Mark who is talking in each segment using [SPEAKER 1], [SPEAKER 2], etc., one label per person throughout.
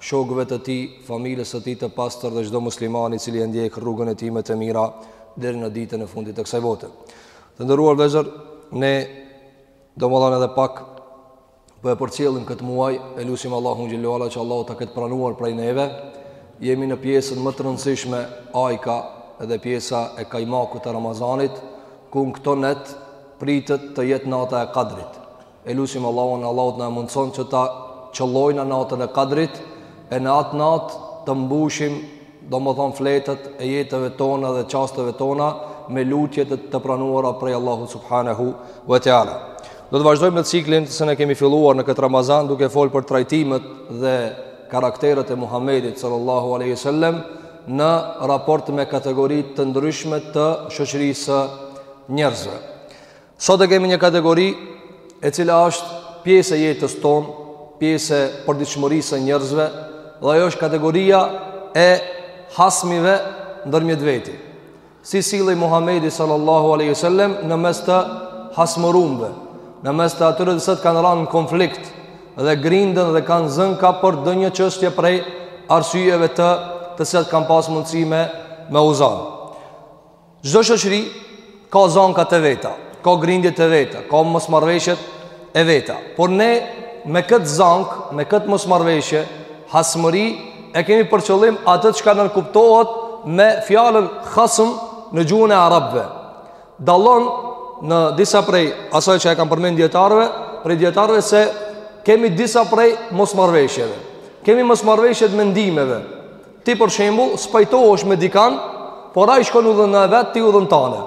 [SPEAKER 1] shokëve të tij, familjes së tij të pastër dhe çdo musliman i cili e ndjek rrugën e tij me të mira deri në ditën e fundit të kësaj bote. Të nderuar vëllezër, ne domethan edhe pak po e përcjellim këtë muaj, e lusim Allahun xhelalu ala që Allahu ta ketë pranuar prej neve. Jemi në pjesën më të rëndësishme ajka dhe pjesa e kajmakut të Ramazanit, ku në këto net pritet të jetë nata e Kadrit. E lusim Allahun, Allahu të na e mundëson që ta qëllojna natën e kadrit, e në atë natë të mbushim, domethënë fletët e jetëve tona dhe çasteve tona, me lutje të pranuara prej Allahu Subhanehu ue Teala. Do të vazhdojmë me ciklin se ne kemi filluar në këtë Ramazan duke folë për trajtimet dhe karakteret e Muhammedit sallallahu aleyhi sallem në raport me kategori të ndryshme të shoqërisë së njerëzve. Sot e kemi një kategori e cila është pjesë e jetës tonë, pjesë e përditshmërisë së njerëzve, dhe ajo është kategoria e hasmive ndërmjet veti. Si sillej Muhamedi sallallahu alaihi wasallam në mes të hasmëruemve, në mes të atyre që kanë ranë në konflikt dhe grinden dhe kanë zënka për ndonjë çështje prej arsyeve të të cilat kanë pas mundësi me me uzon. Çdo shoqëri ka zankat e veta, ka grindjet e veta, ka mosmarrëveshjet e veta. Por ne me këtë zankë, me këtë mosmarrëveshje, hasmëri e kemi për qëllim atë çka nënkuptohet me fjalën hasëm në gjuhën e arabëve. Dallon në disa prej asaj që e kam përmend dijetarëve, prej dijetarëve se kemi disa prej mosmarrëveshjeve. Kemi mosmarrëveshje të mendimeve. Ti për shembull s'pajtohesh me dikan, por ai shkon udhën e vet ti udhën tane.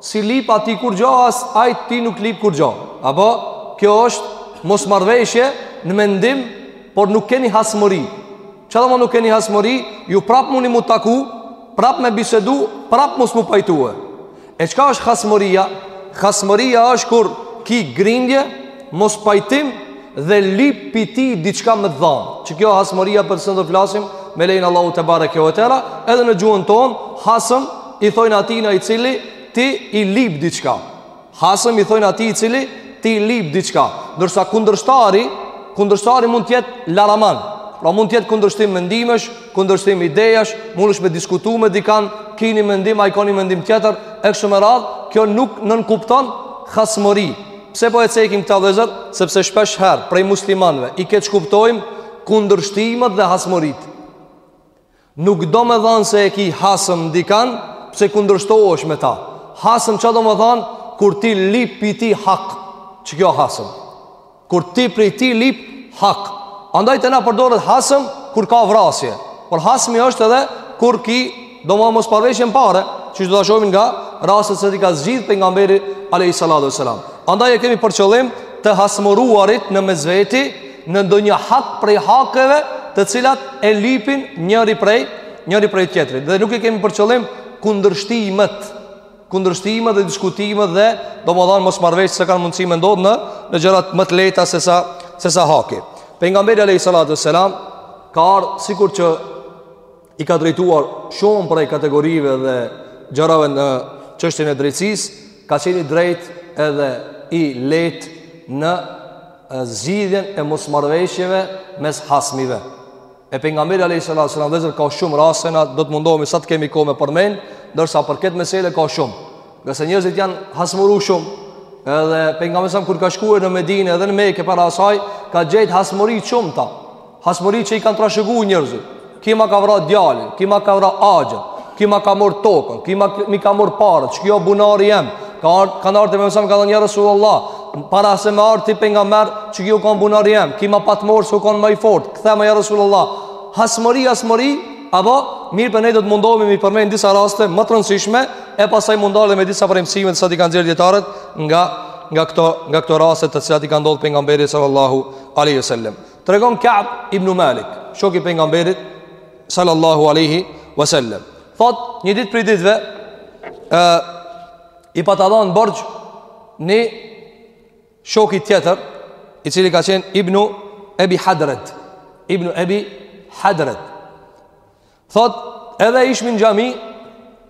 [SPEAKER 1] S'i lyp atij kurgja, as ai ti nuk lyp kurgja. Apo kjo është mosmarrëveshje në mendim, por nuk keni hasmëri. Ça domethanë nuk keni hasmëri? Ju prap muni m'u taku, prap me bisedu, prap mos m'u pajtue. E çka është hasmëria? Hasmëria është kur ki grindje, mospajtim dhe lyp i tij diçka me t'dhanë. Qekjo hasmëria për të cilën flasim, me lejen Allahu tebareke ue teala, edhe në gjuhën tonë, hasëm i thojnë atijna i cili ti i lyp diçka. Hasëm i thojnë atij i cili ti i lyp diçka. Ndërsa kundërshtari, kundërshtari mund të jetë laraman, pra mund të jetë kundërshtim mendimesh, kundërshtim idejash, mundesh me diskutu me dikan, ki ni mendim, ai ka ni mendim tjetër, e kështu me radhë, kjo nuk nënkupton hasmëri. Pse po e cekim këta vllezër? Sepse shpeshherë, prej muslimanve, i keqkuptojmë kundërshtimet dhe hasmëritë. Nuk domethanë se e ki hasëm dikan, pse kundërshtohesh me ta. Hasëm ça domethanë, kur ti lyp i tij hak, qekjo hasëm. Kur ti prej tij lip hak. Andaj te na përdoret hasëm kur ka vrasje. Por hasmi është edhe kur ki domethan mosmarrëveshje n'pare, që do ta shohim nga rastet se si i ka zgjidh pejgamberi alayhi salatu wassalam. Andaj e kemi për qëllim të hasmëruarit në mesveti në ndonjë hak prej hakeve të cilat e lipin njëri prej, njëri prej tjetërit. Dhe nuk e kemi për qëllim kundërshtimet. kundërshtimet dhe diskutimet dhe domethan mosmarrëveshje se kanë mundësi me ndodh në në gjërat më të lehta se sa se sa haki. Pejgamberi alayhi salatu wassalam ka ardhur sikur që i ka drejtuar shumë prej kategorive dhe gjërave në çështjen e drejtësisë, ka qenë i drejtë edhe i lehtë në zgjidhjen e mosmarrëveshjeve mes hasmive. E pejgamberi alayhi salatu wassalam në lidhje ka shumë raste na do të mundohemi sa të kemi kohë me përmend, ndërsa për këtë meselë ka shumë. Ngase njerëzit janë hasmëru shumë, edhe pejgamberi alayhi salam kur ka shkuar në Medinë edhe në Mekë para asaj, ka gjetë hasmëri shumta. Hasmëri që i kanë trashëguar njerëzit. Ky ma ka vra djalin, ky ma ka vra axhën. Ky ma ka marr tokën, ky ma mi ka marr paret, qiky o bunari jem. Ka ardh, kanë ardhur pejgamberit i ka thënë ja Resulullah, para se me ardh ti pejgamber, qiky u kanë bunari jem, ky ma pat marr se u kanë më i fort. Kthema ja Resulullah. Hasmëri, hasmëri, apo mirëpo ne do të mundohemi mi përmend disa raste më të rëndësishme e pastaj mundohemi me i nda për mësimet se si i kanë nxjerr dijetarët nga nga këto nga këto raste të cilat i kanë ndodhur pejgamberit sallallahu alaihi wasallam. Tregon Ka'b ibn Malik, shoku i pejgamberit sallallahu alaihi wasallam. Thot një ditë prej ditëve ë i pata dhën borxh një shoku tjetër i cili ka qenë Ibnu Ebi Hadred Ibnu Ebi Hadred Thot edhe ishim në xhami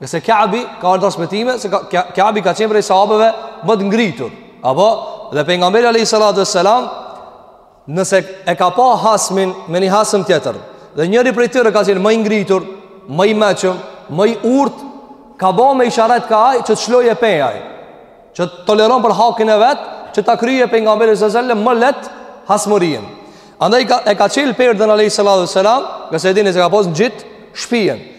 [SPEAKER 1] Ngase Kaabi ka ardhur transmetime se Kaabi ka qenë prej sahabeve më të ngritur. Apo edhe pejgamberi alayhi salatu wassalam nëse e ka pa hasmin me një hasm tjetër dhe njëri prej tyre ka qenë më i ngritur, më i meçëm, më i urtë, ka ba me isharet kah ai që të lshojë pe ai që të toleron për hakin e vet që ta krye pejgamberi alayhi salam më leht hasmërinë andaj ka, e ka çel perden alayhi salatu wassalam ngase e dimë se ka pas ngjit shpijën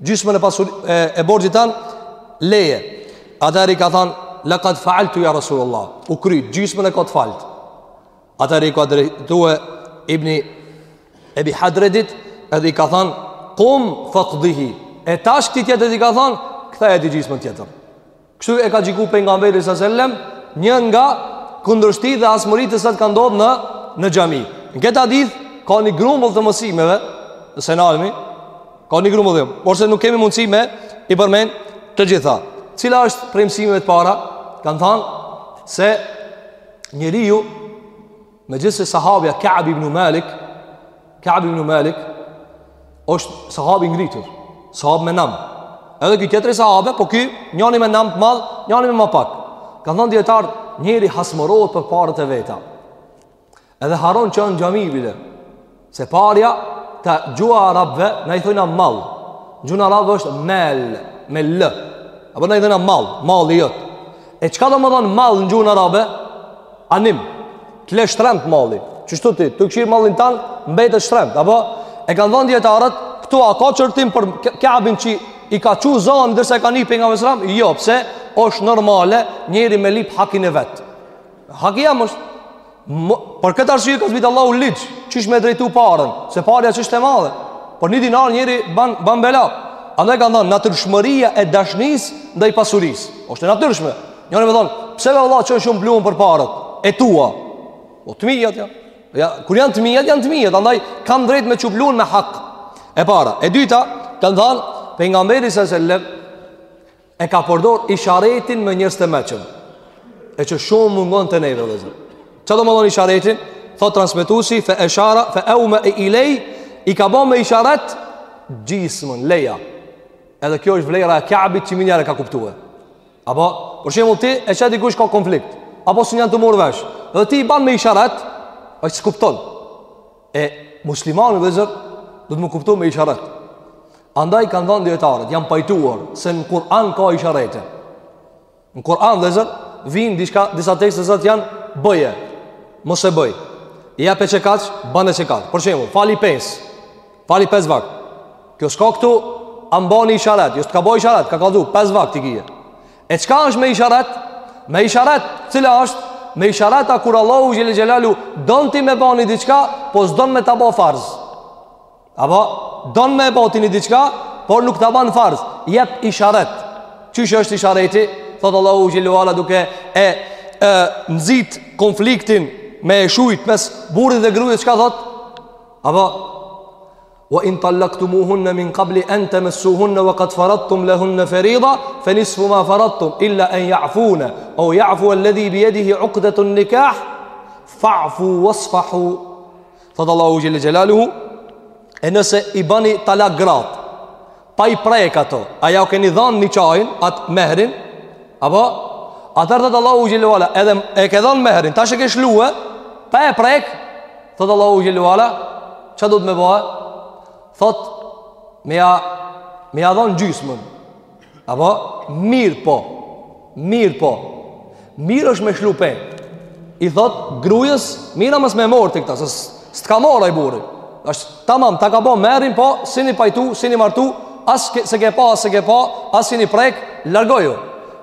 [SPEAKER 1] gjysmën e, e, e borxhit tanë leje atëherë i ka than laqad fa'altu ya rasulullah u kry gjysmën e ka t'falt atëherë i ka drejtue ibni ebi hadredit edhe i ka than kum faqdihi e tash këtij tjetrit i ka than ktheja ti gjysmën tjetër Kështu e ka gjyku pejgamberi sa selam, një nga kundërshtitë dhe hasmëritë se ajo ka ndodh në në xhami. Në këta hadith ka një grumbull të mësimeve, në senalmi, ka një grumbull, por se nuk kemi mundësi me i përmend të gjitha. Cila është prej mësimeve të para? Kan thënë se njeriu megjithëse sahabja Ka'b ibn Malik Ka'b ibn Malik është sahab i ngritur, sahab me nam. Edhe ky tjetri sahabe, po ky njani me nam të madh, njani me ma pak. Kanë thanë dijetarët, njeri hasmohet për parët e veta. Edhe harron që në xhami bile. Se parja te gjuha arabëve, na i thojna mall. Gjuha arabëve është mel, me l. Apo na i thojna mall, malli jot. E çka domethonë mal në gjuhën arabe? Anim, të le shtremt mali. Qeshtu ti, tu e kqyrë mallin tanë, mbet e shtremt. Apo, e kanë thanë dijetarët, këtu a ka qortim për Ka'bin që i ka çu zonë, ndërse i ka ni pejgamberi sa selam? Jo, pse, është normale njeri me lyp hakin e vet. Haki jem është, Për këtë arsye ka zbrit Allahu ligj, qysh me e drejtu parën, se parja çështje e madhe. Për një dinar njeri ban ban bela. Andaj kanë thënë natyrshmëria e dashnis ndaj pasurisë. Është e natyrshme. Njeri me thonë, pse ve vlla çon shumë pluhun për parët? E tua. O të mijat ja. Ja, kur janë të mijat janë të mijat, andaj kam drejt me çu pluhun me hak. E para, e dyta, kanë thënë pejgamberi sallallahu alajhi wasallam e ka përdor isharetin me njerëz të meçëm e që shumë mungon te neve vllezër çka domethonë isharetin thot transmetusi fe eshara fe eume ilej i ka bo me isharet gjysmën, leja edhe kjo është vlera e Ka'bit që menjëherë ka kuptue apo, për shembull ti e çaj dikush ka konflikt apo s'jeni tu u marrë vesh edhe ti i ban me isharet e ai s'kupton E muslimani vllezër, duhet me kuptu me isharet. Andaj kanë thënë dijetarët, janë pajtuar, se në Kur'an ka isharete. Në Kur'an vllezër, vijnë diçka, disa tekste që janë bëje, mos e bëj. Jape qekaq, bane qekaq. Për shembull fali pes, fali pes vakt. Kjo s'ka këtu, a m'bani isharet, jo s't'ka bo isharet, ka kallzu, pes vakt i kije. E çka është me isharet? Me isharet, cila është? Me isharet a kur Allahu Xhele Xhelaluhu Don ti me ba një diçka, po s'don me ta ba farz Apo, don me ba ti një diçka, por nuk ta ban farz Jep isharet Qysh është ishareti? Thotë Allahu Xhele ve Ala duke e, e nxit konfliktin me e shujt mes burrit dhe grujt Çka thotë? Apo, وإن طلقتموهن من قبل أن تمسوهن وقد فرضتم لهن فريضة فنصف ما فرضتم إلا أن يعفون أو يعفو الذي بيده عقدة النكاح فاعفوا واصفحوا فضل الله جل جلاله أنس إباني طلاق غراط pa i prek ato, a jau keni dhanë niqahin, atë mehrin, apo, atëherë thot Allahu xhele ve ala, edhe e ke dhanë mehrin, tash e ke shlue, pa e prek, thot Allahu xhele ve ala, çka duhet me bo, thot, me ja, me ja dhanë gjysmën, apo, mirëpo, Mirëpo, mirë është me shlu pe. I thot, grujës, mirë mos me marrë ti këta, se s'të ka marrë ai burri. Është, tamam, ta ka bo mehrin, po, s'ini pajtu, s'ini martu, as e ke, s'e ke pa, as s'e ke pa, as s'ini prek, largoju.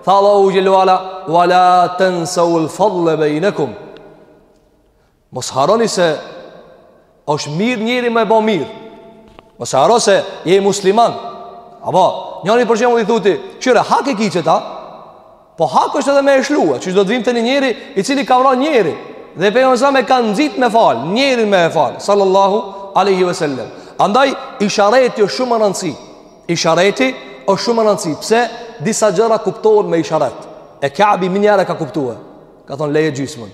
[SPEAKER 1] Tha Allahu xhele ve ala, ve la tensevul fadle bejnekum. Mos harroni se është mirë njeri me bo mirë. Mos harro se je musliman. Apo, njëri për shembull i thotë, kqyre, hak e ki qeta, po hak është edhe me e shlue, edhe do të vijmë te një njeri, i cili ka vra njeri, dhe pejgamberi e ka nxit me fal, njeri me e fal, sallallahu aleyhi ve sellem. Andaj, ishareti është shumë me rëndësi, ishareti është shumë me rëndësi, pse disa gjëra kuptohen me isharet, e Kabi menjëherë e ka kuptue, ka thonë leje gjysmën,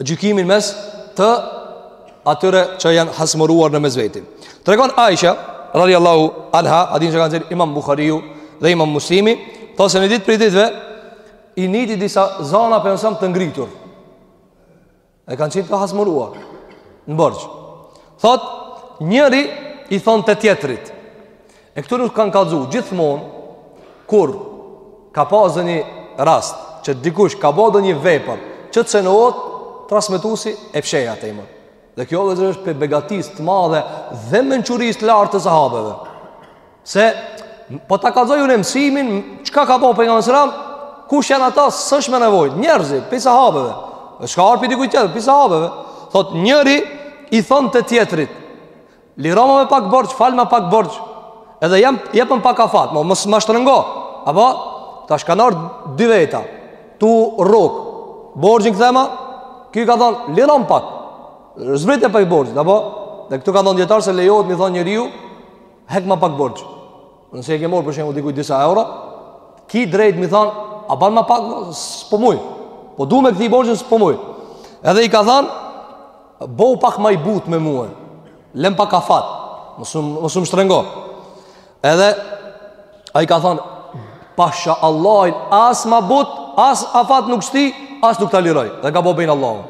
[SPEAKER 1] gjykimin mes të atyre që janë hasmëruar në mes veti. Tregon Aisha, radiallahu anha, hadith që e kanë nxjerrë imam Buhariu dhe imam Muslimi, tha se një ditë prej ditëve, i niti disa zana pejgamberi të ngritur. E kanë qenë të hasmëruar, në borxh. Thot, njëri i thonte tjetrit, E këtu nuk kanë kallzu, gjithmonë kur ka pas ndonjë rast që dikush ka bo ndonjë vepër që të cenohet, transmetuesi e fsheh atë emër. Dhe kjo edhe është prej begatisë të madhe dhe mençurisë të lartë të sahabeve. Se po ta kallzoj unë mësimin, çka ka bërë pejgamberi sallallahu alajhi wasallam, kush janë ata, s'është me nevojë, njerëzit, prej sahabeve. S'ka ardh prej dikujt tjetër, prej sahabeve. Thot njëri i thonte tjetrit, Liroma me pak borxh, falma pak borxh. Edhe jepëm pak afat, mo mos më shtrëngo. Apo tash kanë ardh dy veta. Tu u rrok. Borxhin kthema. Ky ka thon, lirom pak. Zbrite pak borxh, apo? Dhe këtu ka thon dijetarët se lejohet me i thon njeriu, hekma pak borxh. Nëse i ke marr për shembull dikujt disa euro, ki drejt me i thon, a ban ma pak s'po muj. Po du me kthy borxhin s'po muj. Edhe i ka thon, Bëhu pak më i butë me mua. Lëm pak afat. Mos mos më shtrëngo. Edhe ai ka thon Pasha Allahin as ma but, as afat nuk shti, as nuk ta liroj. Dhe ka bo be n'Allahun.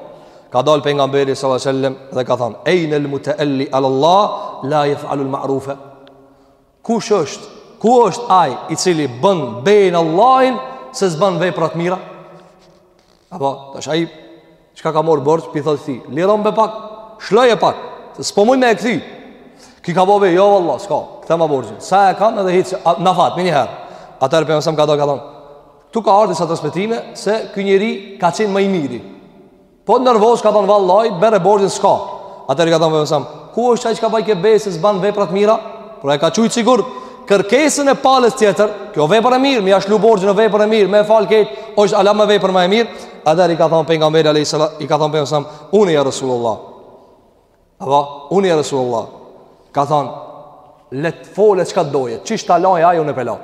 [SPEAKER 1] Ka dal pejgamberi sallallahu alajhi wasallam dhe ka thon Ejn al mutaalli ala Allah la yaf'alu al ma'rufa. Kush është, ku është ai i cili bën be n'Allahin se s'bën vepra të mira? Apo, tash ai çka ka marr borxh, po i thotë këtij, liroma pak, shloje pak, se s'po muj me e kthy. Ky ka bo be, jo vallah, s'ka, kthema borxhin. Sa e kam edhe hiç afat, menjëherë. Atëherë pejgamberi ka dal, ka thonë. Këtu ka ardhë disa transmetime se ky njeri ka qenë më i miri. Po nervoz ka thënë vallaj, bere borxhin s'ka. Atëherë i ka thënë alayhis salam, ku është ai që ka bajke be se s'ban vepra të mira? Por e ka qujt sigur kërkesën e palës tjetër, kjo vepër e mirë, me ja shlu borxhin e vepër e mirë, me e fal krejt, është ala më vepër më e mirë. Atëherë i ka thënë pejgamberit alayhis salam, i ka thënë pejgamberit, unë ja Resulullah. Apo, unë ja Resulullah, ka thonë, le t'folë çka doje, qish ta laje aj, unë pe laj.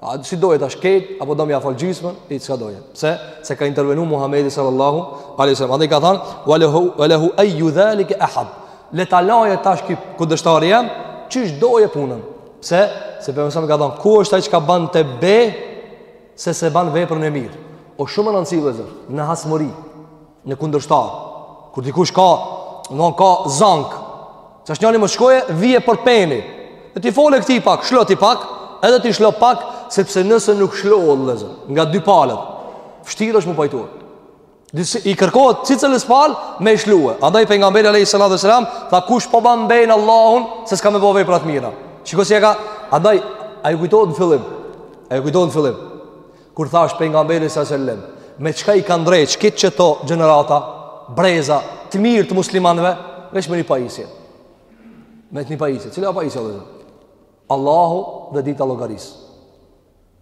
[SPEAKER 1] A si doje tash krejt apo do me ia fal gjysmën? I çka doje? Pse? Se ka intervenu Muhamedi sallallahu alaihi wasallam. Andaj ka thënë: "Fa lahu, fa lahu ayyu zalika ahabb." Le ta laje tash ky kundërshtari jem, qish doje punën. Pse? Se pejgamberi ka thënë, "Ku është ai që ka bante be se s'e bën veprën e mirë?" O shumë me rëndësi vllezër, në hasmëri. Në kundërshtar, kur dikush ka, në ka zank, që është njani me shkoje, vije për peni, e t'i folë këtij pak, shlo ti pak, edhe ti shlo pak, sepse nëse nuk shlo o vllezër, nga dy palët, vështirë është me u pajtuar. Disi, I kërkohet secilës palë me i shlue. Andaj pejgamberi a.s. Tha kush po ban be n'Allahun se s'ka me bo vepra të mira. Shiko si e ka, andaj, a ju kujtohet në fillim, a ju kujtohet në fillim, Kur thash pejgamberi alejhi selam, me çka i ka ndreq krejt qeto gjenerata, breza, të mirë të muslimanëve, veç me një pajisje. Me një pajisje, cila pajisje vllezër? Allahu dhe dita e llogarisë.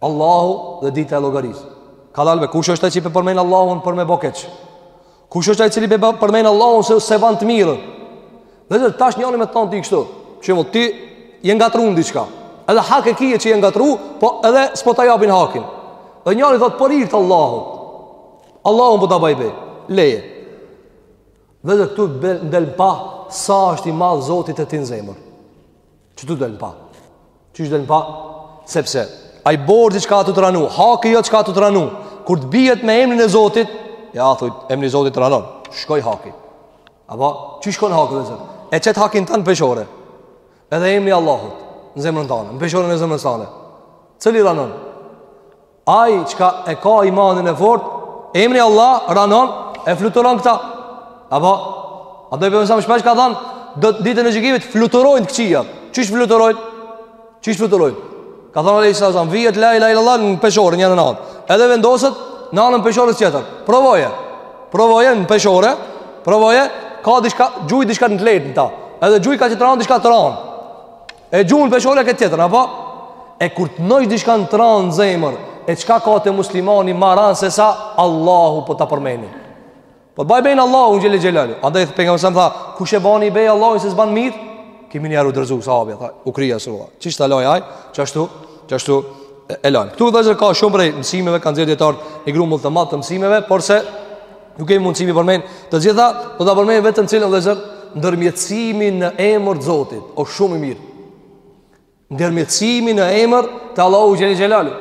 [SPEAKER 1] Allahu dhe dita e llogarisë. Kadal be, kush është ai që pe përmend Allahun për me bo keq. Kush është ai i cili pe përmend Allahun se s'e ban të mirë? Vllezër, tash njëri me të than ty kështu. Për shembull, ti je ngatruar diçka. Edhe hak e kije që je ngatruar, po edhe s'po ta japin hakin. Dhe njëri thot për hir të Allahut. Allahun po ta bëj be. Leje. Vllezër, këtu del n'pah sa është i madh Zoti te ti n'zemër. Qetu del në pah. Qysh del në pah? Sepse, ai borxhi çka a tu t'ranu, haki jot çka a tu t'ranu, kur të bijet me emrin e Zotit, ja, a thuj, emri i Zotit të ranon, shkoj haki. Apo, që shkon haki vllezër? E qet hakin tan në peshore, edhe emri i Allahut, në zemrën tane, në peshore në zemrën tane, cili ranon? Ai çka e ka imanin e fortë, emri Allah ranon e fluturon këta. Apo andaj pejgamberi a.s. shpesh ka thënë, do ditën e gjykimit fluturojnë të këqijat. Qish fluturojnë? Qish fluturojnë? Ka thënë alejhi selam, "Vihet la ilaha illallah në peshore njanën anë." Edhe vendoset në anën e peshores tjetër. Provoje. Provoje në peshore, provoje ka diçka, gjuj diçka të lehtë kta. Edhe gjuj ka tjetra anë diçka t'ranë. E gjun peshorja këtë tjetër, apo? E kur të nojsh diçka t'ranë në zemër, e çka ka te muslimani ma ranë se sa Allahu po ta përmeni. Po të baj be n'Allahun xhele xhelali. Andaj pejgamberi a.s. tha, kush e bani be n'Allahun se s'ban mirë? Ky menjiherë u dorzu, sahabja, tha, u kry, ja Resulullah. Qish ta laje aj, qashtu, qashtu e laj. Këtu vllezër ka shumë prej mësimeve, kanë nxjerr dijetarët një grumull të madh të mësimeve, por se Nuk kemi mundësi mi përmen Të gjitha do ta përmen vetëm cilën vllezër Ndërmjetësimi në emër të zotit O shumë i mirë Ndërmjetësimi në emër Të Allahut xhele xhelali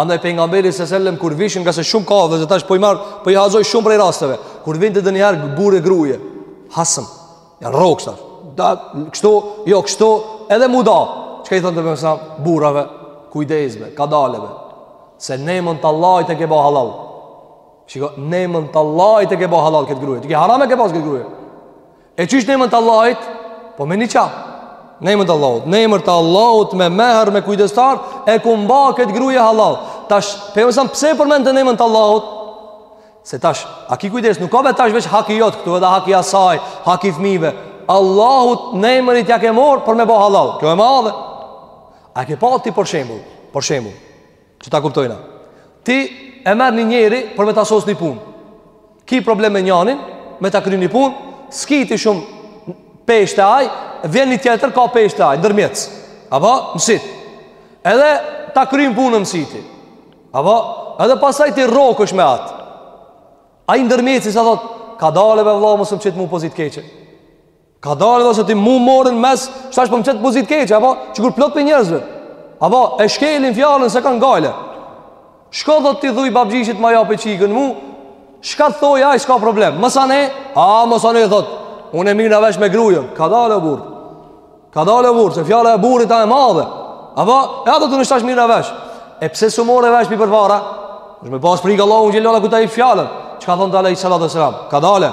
[SPEAKER 1] Andaj pejgamberi se sellem Kur vishin ngase shumë ka vllezër tash po i marr Po i hazoj shumë prej rasteve Kur vinte ndonjëherë burrë e gruje Hasëm Janë rrok sa da, Kështu Jo kështu Edhe mu da Çka i thënë të përmesa Burrave Kujdes be Kadale be Se n'emën të Allahit e ke ba halal Shiko, n'emën të Allahit e ke bo halal këtë gruje Të ke haram e ke pas këtë gruje E qysh n'emën të Allahit Po me një qa N'emër të Allahut N'emër të Allahut me meher me kujdestar E kum ba këtë gruje halal Tash, pejgamberi pse përmente n'emën të Allahut Se tash, a ki kujdes Nuk a be tash veç haki jot këtu edhe haki asaj Haki fmijve Allahut n'emën t'tij e ke morr për me bo halal Kjo e madhe A ke pa ti për shembul Për shembul Që ta kuptojna. Ti e merr një njeri për me ta sos një punë. Ki problem me njanin, me ta kry një punë, s'ki ti shumë peshë te aj, vjen një tjetër ka peshë te aj, ndërmjetës. Apo, mësit. Edhe ta kryn punën mësiti. Apo, edhe pasaj ti rrokesh me atë. Ai ndërmjetësi sa thotë, kadale be vlla mos më qit mu pozit keqe. Kadale be se ti mu more n'mes Qetash po m'qet pozit keqe Apo që kur plot prej njerëzve Apo e shkelin fjalën s'e kanë gajle Shko dhe ti thuj babgjyshit ma jape çikën mu Shka të thoi aj s'ka problem Mësa ne A mësa ne thot Une mirrna vesh me grujën Kadale burrë Kadale burrë Se fjala e burrit a e madhe Apo e ato të në tash mirrna vesh E pse s'u more vesh përpara Nëshme pas frikë Allahun gjellona ku ta i fjalën Çka thonte alejhi salatu selam Kadale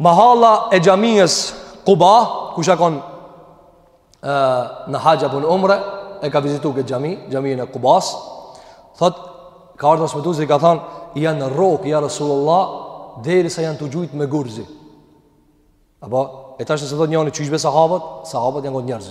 [SPEAKER 1] Mahalla e xhamisë Kuba, kush a konë në haxh apo në Umre, e ka vizitu këtë xhami, xhamin e Kubas. Thot ka ardh smetuzi ka thon janë rrok ja Rasulullah derisa janë tu gjujt me gurzi. Apo e tash nëse thot njëri qysh be sahabët, sahabët janë kon njerëz.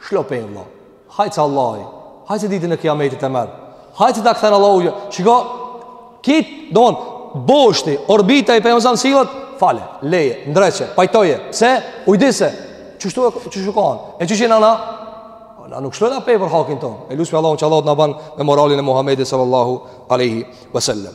[SPEAKER 1] Shlo pe vlla. Hajt se Allahi, hajt se ditën e Kiametit e merr. Hajt se ta kthen Allahu. Jo. Shiko, kit, don, boshti, orbita i pejgamberit sallallahu fale, leje, ndreqe, pajtoje. Pse? Ujdise. Qeshtu qeshtu kan. E qysh jena na. Na nuk shlojna pe për hakin ton. E lusmi Allahun që Allahu të na ban me moralin e Muhamedit sallallahu alaihi wasallam.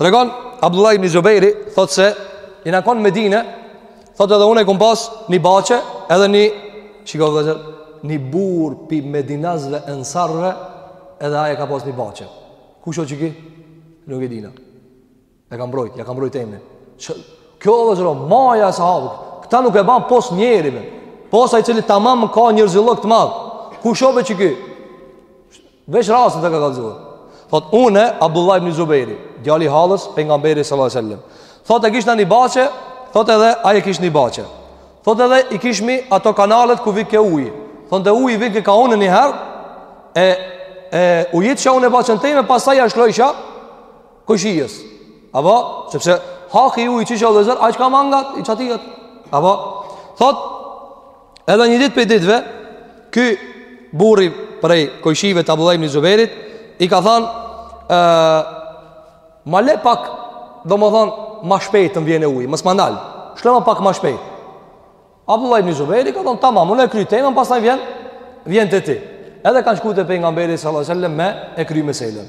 [SPEAKER 1] Tregon Abdullah ibn Zubejri Thot se jena konë Medine Thot edhe une kum pas Një bahçe edhe një Shiko vllezër Një burr pi Medinazve Ensarve Edhe aj e ka pas një bahçe Kush o qiky? Nuk e dina E ka mbrojt, ja ka mbrojt emnin Kjo vllezër o maja e sahabit Këta nuk e ban pos njeri be Pos ai cili tamam ka njerzillok të madhë Kush o be qiky? Veç rastin të ka kallëzuar. Thot unë Abdullah ibn Zubejri, djali i hallës t pejgamberit sallallahu alajhi wasallam. Thot e kishna një baçe, thot edhe ai e kish një baçe. Thot edhe i kishmi ato kanalet ku vijke uji. Domethon te uji vijke ka unë një herë e e ujitsha unë e baçën teme, pastaj ja shlojsha kojshisë. A po sepse haki i ujit qysh e vllezër, ai çka ma ngat i qatijt. A po thot Edhe një ditë prej ditëve Ky burri prej kojshive të Abdullah ibni Zubejrit I ka than e, Ma le pak Do më than Ma shpejt të më vjen uji Mos ma ndal Shlo ma pak ma shpejt Abdullah ibni Zubejri i ka than tamam Unë e kry temen Pastaj vjen Vjen te ti Edhe kanë shku te pejgamberi sallallahu alejhi ve sellem me e kry meselen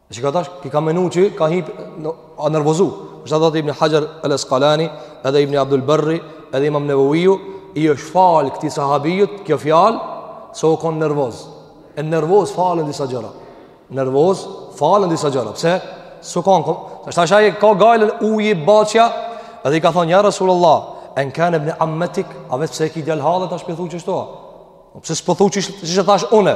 [SPEAKER 1] Edhe çka tash, ky ka menu që ka hip në, a u nervozu. Kështu thotë ibn Hajar el Eskalani, edhe ibn Abdul Berri, edhe imam Nevoviju, i është falë këti sahabijut, kjo fjalë, se u konë nervoz. E nervoz falën disa gjëra. Nervoz falën disa gjëra. Pse? Se u konë, kom... tash ai ka gajlen uji baçja, edhe i ka thonë, ja Rasulullah, en kane ibn ammetik, a veç se e ki djalë halle, tash po thu qështu a. Pse s'po thu qysh e, qysh e thash une?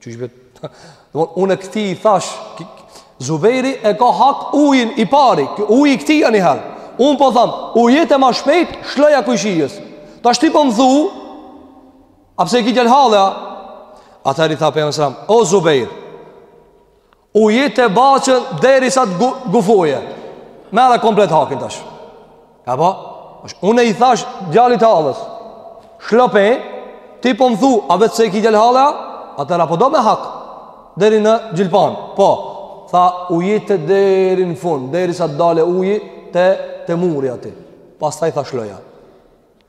[SPEAKER 1] Ç'u vet. Domthon unë këtij i thash Zubejri e ka hak ujin i pari, uji i këtij a niherë. Un po tham, ujite ma shpejt shloja kojshisë. Tash ti po më thu, a pse e ke djal halle a? Atëherë i tha pejgamberi sallallahu alajhi wasallam, o Zubejr, Ujite baçën deri sa të gufoje Merre komplet hakin tash A po Unë i thash djalit t hallës Shlo pe Ti po më thu A veç se e ki djalë halle a Atëherë a po do me hak Deri në gjilpan Po Tha ujite deri në fund Deri sa të dale uji Te, te muri aty Pastaj tha shloja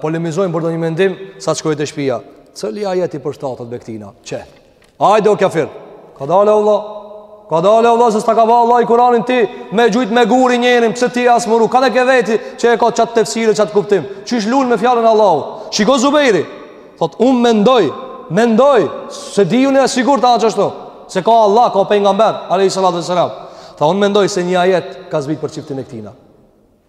[SPEAKER 1] polemizojmë për ndonjë mendim sa të shkojë te shtëpia. Cili ajet i përshtatet me këtina? Çe. Hajde o kafir. Kadale vlla. Kadale vlla se s'ta ka fal Allahi Kur'anin ti me gjujt me guri njerin pse t'ja zburu. Kanë kqyr veti që e ka çat tefsir çat kuptim. Qysh lun me fjalën e Allahut. Shiko Zubejri. Thot un mendoj, mendoj s'e di unë sigurt a asht ashtu. Se ka Allah, ka pejgamber, alayhi salatu wasalam. Tha un mendoj se një ajet ka zbrit për qeshtjen e këtina.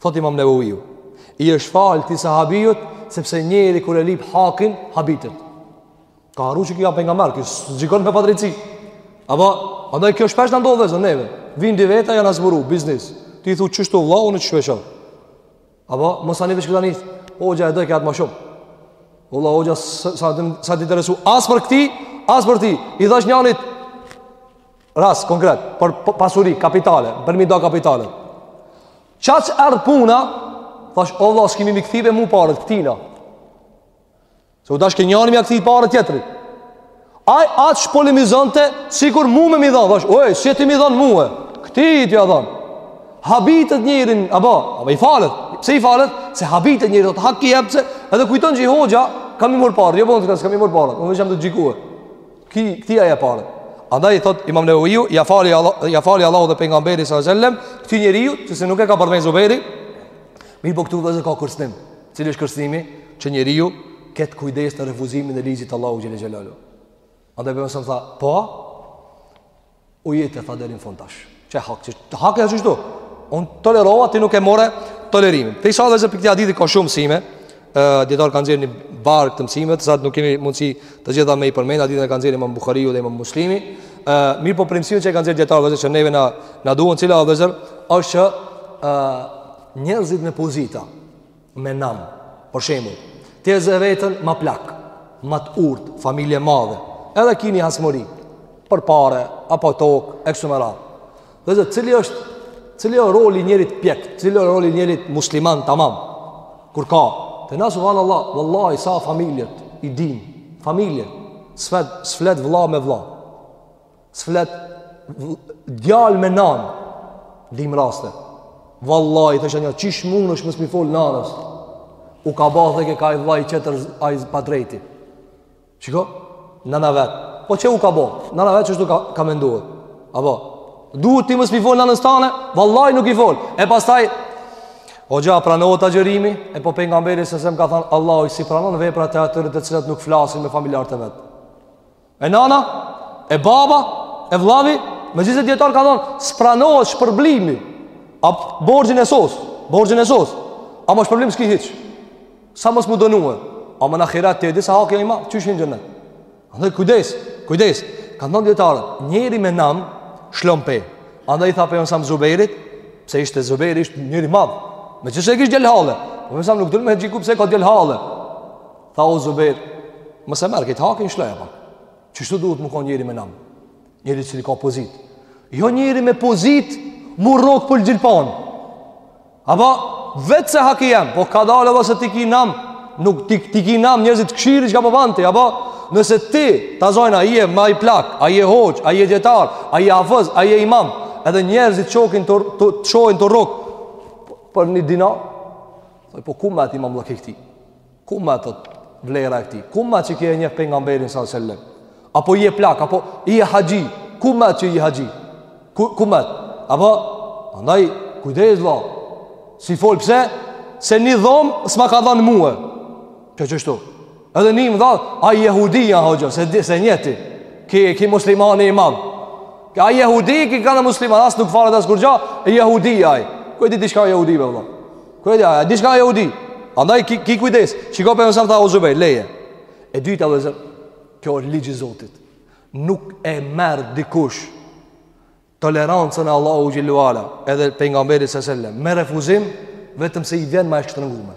[SPEAKER 1] Thot Imam Newawiu, i është fal këtij sahabijut sepse njeri kur e lip hakin habitet. Ka harru që ky a pejgamber, ky s'gjykon me padrejtësi. Apo, andaj kjo shpesh na ndodh vllezër neve. Vin dy veta janë në zor n' biznes. Ti i thu qështu vlla unë qysh e shoh. Apo, mos a ni vesh këta ni. Hoxha e do qat më shumë. Vlla hoxha s'a s'a t'interesu as për këtë, as për ti. I thash njanit Rast konkret, për pasuri kapitale, për mi do kapitale. Çaq ardh puna, thash o vëlla, s'ki me m'i kthy mu paret këtina. Se u dashkë njëri me i kthy paret tjetrit. Ai aq polemizonte sikur mua me m'i dhan, thash, "Oj, si ti më dhon mua?" Këti t'ia dhon. Habitet njeri, apo, apo i falet. Pse i falet? Se habitet njeri do të hakë jepse, edhe kujton që hoxha ka me i marr paret, jo unë kam me i marr paret. Unë jam tu gjyku. Ki kti ja paret. Andaj thot Imam Neveviu, ja fali Allah, ja fali Allahu dhe pejgamberi sa selam, kti njeriu që se nuk e ka bërë me Zubejri, mirëpo këtu vllezër ka kërcnim. Cili është kërcnimi që njeriu ket kujdes në refuzimin e ligjit të Allahu xhele xhelaluhu. Andaj pejgamberi selam tha, po. Ujite, tha, deri në fund tash. Çe hak, çe të hakë ashtu çdo. Un tolerova ti nuk e more tolerimin. Tash vllezër prej kti hadithi ka shumë msime. Ë dijetarët kanë nxjerr varg të mësimeve, të cilat nuk kemi mundësi të gjitha me i përmend, hadithin e kanë nxjerr Imam Buhariu dhe Imam Muslimi. Ë mirëpo prej mësimeve që kanë nxjerr dijetarët vllezër që neve na na duhen cila vllezër është ë njerëzit me pozita. me nam. Për shembull, ti e zë veten ma plak, ma të urt, familje madhe. Edhe kini hasmori për pare apo tok e kështu me radhë. Vllezër, cili është cili është roli njerit pjekt, cili është roli njerit musliman tamam. Kur ka, te na subhanallahu, wallahi sa familjet i din, familje, s'flet s'flet vëlla me vëlla. S'flet djalë me nanë, dim raste. Vallahi, thashë ja, qysh munesh mos me i folë nanës? U ka ba dhe ke ka i vlaj tjetër ai padrejtsi. Shiko, nana vet. Po ç'u ka ba? Nana vet qishtu ka, ka menduhet. A ba? Duhet ti mos me i folë nanës tane? Vallahi nuk i foli. E pastaj, hoxhë a pranohet agjërimi, e po pejgamberi sa selam ka thanë, Allahu s'i pranon veprat e atyre të cilat nuk flasin me familjarët e vet. E nana, e baba, e vllavi, megjithëse dijetarët kan thonë, s'pranohet shpërblimi, a borxhin e sos, borxhin e sos, ama shpërblim s'ki hiq, sa mos m'u dënue, ama në ahiret të edhi, sa hake e ima, qysh hin Andaj, kujdes, kujdes, kan thonë dijetarët, njeri me nam, lshon pe, andaj i tha pejgamberi selam Zubejrit, pse ishte Zubejri, ishte njeri i madh, megjithëse e kish djal halle, po pejgamberi selam nuk del me gjyku pse ka djal halle, Tha o Zubejr, mos e merr këtë hakin lshoja pak. Qështu duhet me kon njeri me nam. Njeri që ka pozit. Jo njeri me pozit, m'u rrok për gjilpon. Apo vetëm se haki jem, po kadalë se ti ki nam, nuk ti ti ki nam njerëzit kshyrin çka po ban ti, apo nëse ti ta zojnë a je ma i plak, a je hoxh, a je dijetar, a je hafëz, a je imam, edhe njerëzit çokin të të shohin tu rrok për një dinar. Po ku me atë imam llokë këtij? Ku matet vlera e këtij? Ku matet që e njef pejgamberin s.a.s.? A po je plak, a po je haxhi? Ku matet që je haxhi? Ku, ku matet? Apo, andaj, kujdes vlla, si fol pse? Se një dhomë, s'ma ka dhanë mue. Kjo që shtu? Edhe një më dhanë, a jehudia, hoxhë, se, se njeti, ki, ki muslimani i madh. A jehudi, ki ka në muslimani, as nuk falet as kurgja, e jehudia, aj. Ku e di ti çka jehudi be vlla? Ku e di ai çka jehudi. Andaj ki, ki kujdes. Çka pe mëson tha Ozubej, leje. E dyta vllazën. Kjo është ligji i Zotit. Nuk e merr dikush tolerancën e Allahut xhelle ve ala, edhe pejgamberit sallallahu alajhi wasallam. Me refuzim vetëm se i vjen ma e shtrëngume.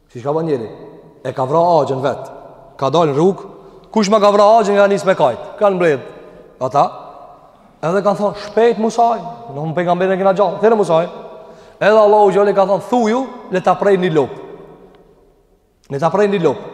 [SPEAKER 1] Si çka ba njeri? E ka vra axhën e vet. Ka dal në rrugë, kush ma ka vra axhën ja nis me kajt. Kan mbledh. Ata edhe kan thon shpejt Musaj, do më pejgamberin e kena gjallë. Thirre Musaj. Edhe Allahu xhelle ka thon thuju le ta prejn një lopë. Le ta prejn një lopë.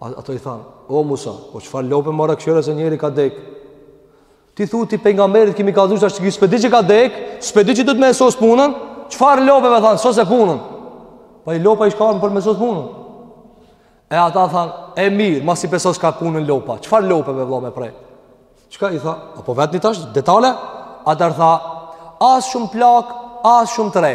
[SPEAKER 1] Ata i thanë, o Musa, po çfarë lope more kqyre se njeri ka dek. Ti thu ti pejgamberit kemi ka dhusht a s'pe di që ka dek, s'pe di që duhet me e sos punën, çfarë lope be tha, sose punën. Po lopa ish kan për me sos punën. E ata thanë, e mirë, masi pe soska punën lopa, çfarë lope be vlla me pre. Çka i tha, a po vetni tash, detale, atëherë tha, as shumë plakë, as shumë të re.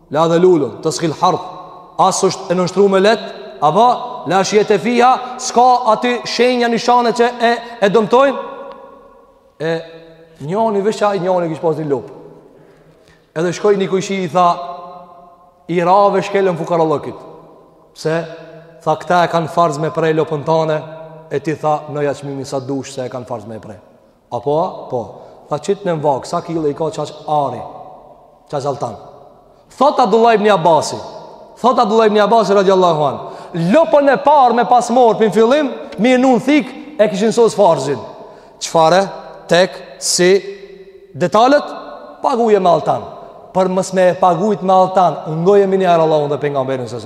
[SPEAKER 1] La dhelulun, teskil harth As është e nënshtrume lehtë Apo, la shijete fiha S'ka aty shenja nishane që e, e dëmtojnë E njani veç aj njani kish pas një lopë Edhe shkoi një kojshi i tha I rave shkelm fukarallëkit Pse, tha këta e kanë farz me pre lopën tane E ti tha, vnoja çmimin sa dush se e kanë farz me pre A po a? Po. Tha qite në vagë, sa kile i ka qaq ari, qaq altan. Thot Abdullah ibn Abasi, thot Abdullah ibn Abasi radiallahu an, lopën e parë me pas marr prej në fillim, me vnu nën thikë, e kishin sos farzin. Çfare, tek, si, detalet, paguje me altan. Për mos me e pagujt me altan, ngoje menjëherë Allahun dhe pejgamberin s.a.s..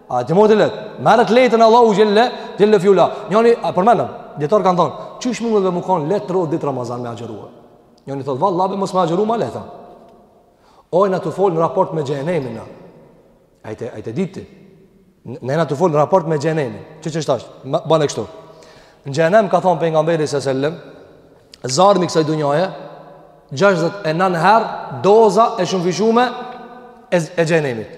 [SPEAKER 1] A ti ma të lehtë, merre të lehtën Allahu xhelle xhelle fi ula. Njëri e përmendëm, dijetarë kanë thonë, qysh mundet me kon lehtë 30 ditë Ramazan me agjërua. Njëri thotë, valla be mos me agjëru ma lehta. Po jena tu fol në raport me xhenemin na. A je tu e ditë. Ne jena tu fol në raport me xhenemin. Qysh thash? Bane kështu. Në xhenem ka thon pejgamberi s.a.s. Zjarmi i kësaj dunjaje 69 herë doza e shumëfishume e, e xhenemit.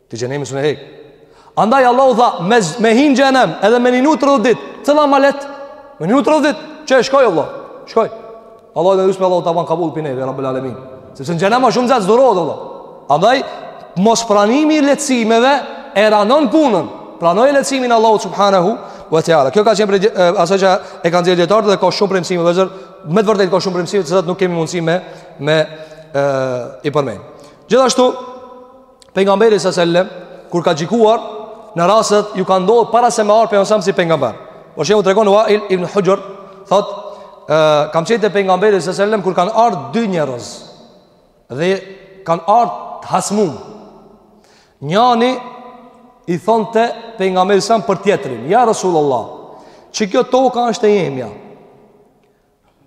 [SPEAKER 1] Të gjenemi së në hek Andaj Allahu tha Me, me hin xhehenem edhe me ninu tridhet dit Të la malet Me ninu tridhet dit Që e shkoj Allah Shkoj Allah dhe lusim Allahun ta ban kabul për neve Rabel Alemin Sepse në xhehenem a shumë nxehtë zdorodhë Allah Andaj Mospranimi i lehtësimeve E ranon punën Pranoje lehtësimin Allah subhanahu Wa ta'ala Kjo ka qenë prej Asaj që e kanë nxjerrë dijetarët Dhe ka shumë prej mësime vllezër Me të vërtet ka shumë prej mësime Që nuk kemi mundësi me, me e, i përmend Gjithashtu Pejgamberi sa selam kur ka gjykuar në rastet ju ka ndodhur para se me ardh ose si pejgamber. Për shembull tregon Wail ibn Hujr, thot, ë kam qen te pejgamberi sa selam kur kanë ardhur dy njerëz dhe kanë ardhur të hasmum. Njani i thonte pejgamberit sa për tjetrin, ja Rasulullah, që kjo toka është e jemja.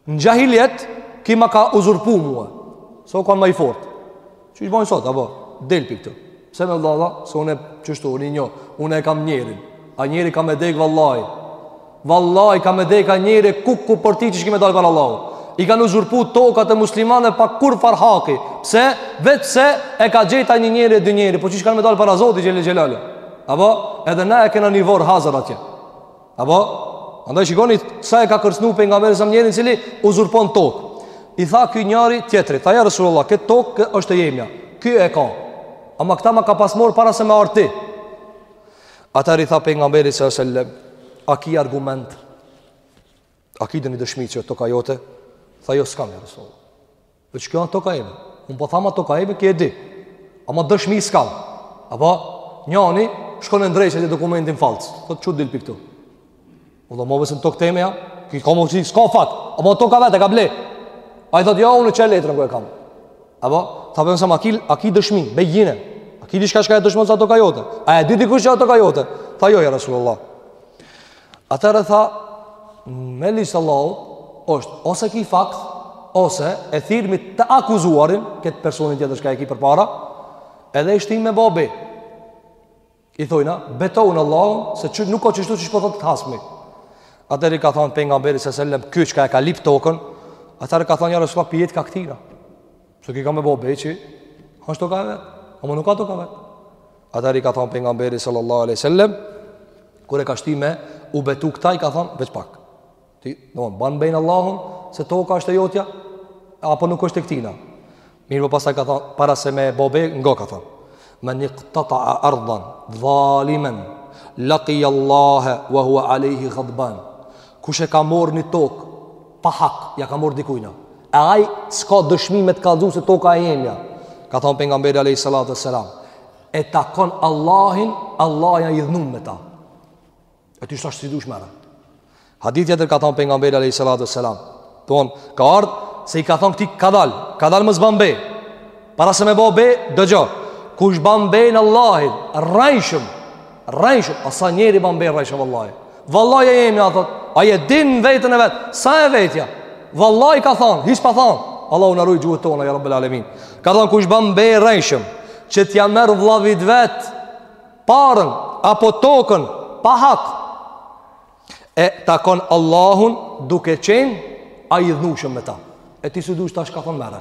[SPEAKER 1] Në xhahilijet, ky ma ka uzurpu mua. Se u kanë ma i fort. Qysh bojnë sot, apo? Del prej këtu. Se me vla, vla, se une qështu, unë i njoh. Une e kam njerin. Ai njeri ka me dek vallaj. Vallaj ka me dek ai njeri kuku për ty qysh ki me dalë para Allahut. I kanë uzurpu tokat e muslimanve pa kurrfarë haki. Pse? Veç se e ka gjet ai një njeri e dy njeri. Po qysh ka me dalë para Zotit xhele xhelaluhu. Apo? Edhe na e kena një vorr hazër atje. Apo, andaj shikoni sa e ka kërcënuar pejgamberi sa njerin i cili uzurpon tokë. I tha ky njëri tjetrit, tha "Ja Resulullah, kjo tokë është e jemja. Ky e ka. Ama këta ma ka pas marr para se me ardh ti." Atëherë i tha pejgamberi sa selam, "A ki argument? A ki doni dëshmi që toka jote?" Tha, "Jo, s'kam ja Resulullah." Dhe që kjo a toka ime. Unë po tham a toka ime, ky e di. Ama dëshmi s'kam. Apo, njani shkon e ndreq edhe dokumentin falc. Po të që dil prej këtu. Unë dhe move se në tokë teme, ja. Ki ka më si, s'ka fakt. Ama toka e vet, e ka ble. Ai thot, ja, unë qe letrën ku e kam. Apo, tha pejgamberi sa selam a ki, a ki dëshmi, bejjine. A ki dishka shka e dëshmon se a toka jote. A e di dikush që a toka jote. Tha jo, ja, Rasulullah. Atëherë tha, me ligj t'Allahut, është ose ki fakt, ose e thirrim të akuzuarin, këtë personin tjetër shka e ki përpara, edhe e shtim me ba be. I thojna, betohu në Allahun, se që, nuk o qështu qysh po thot të hasmi. Atëherë i ka thonë, pejgamberi sa sellem, ky çka e ka lyp tokën, atëherë ka thonë, ja resul po i jet toka këtina. Se ky ka me bo be qi është toka e vet, apo nuk a toka vet. Atëherë i ka thonë pejgamberi sallallahu aleyhi sallem, kur e ka shti me u betu këta i ka thonë veç pak. Ti, në onë, ban be n'Allahun, se toka është e jotja, apo nuk është e këtina. Mirëpo pasaj ka thonë, para se me bo be, ngo ka thonë. Men iktata'a ardhan, dhalimen, lekije Allahe, wa hua aleyhi gadban. Kush e ka marrë një tokë, pa hak ja ka marr dikujna e ai s'ka dëshmi me të kallzu se toka e jemja ka thon pejgamberi alayhi salatu wassalam e takon Allahin Allah ja i hidhnum me ta e ti tash si dush merre hadith tjetër ka thon pejgamberi alayhi salatu wassalam thon ka ard se i ka thon këtij kadal kadal mos ban be para se me bo be dëgjo kush ban be në Allahin rrejshëm rrejshëm a sa njeri ban be rrejshëm vallahi Vallaj e jemja thot, ai e din veten e vetë, sa e vetja? Vallaj ka thonë, hiç pa thonë, Allahu na rujt gjuhët tona, ja rabbel alemin. Ka thonë, kush ban be rrejshëm, që t'ja merr vllavit vet, paren, apo tokën, pa hak, e takon Allahun duke qenë, ai hidhnushëm me ta. E ti si dush tash ka thonë merre.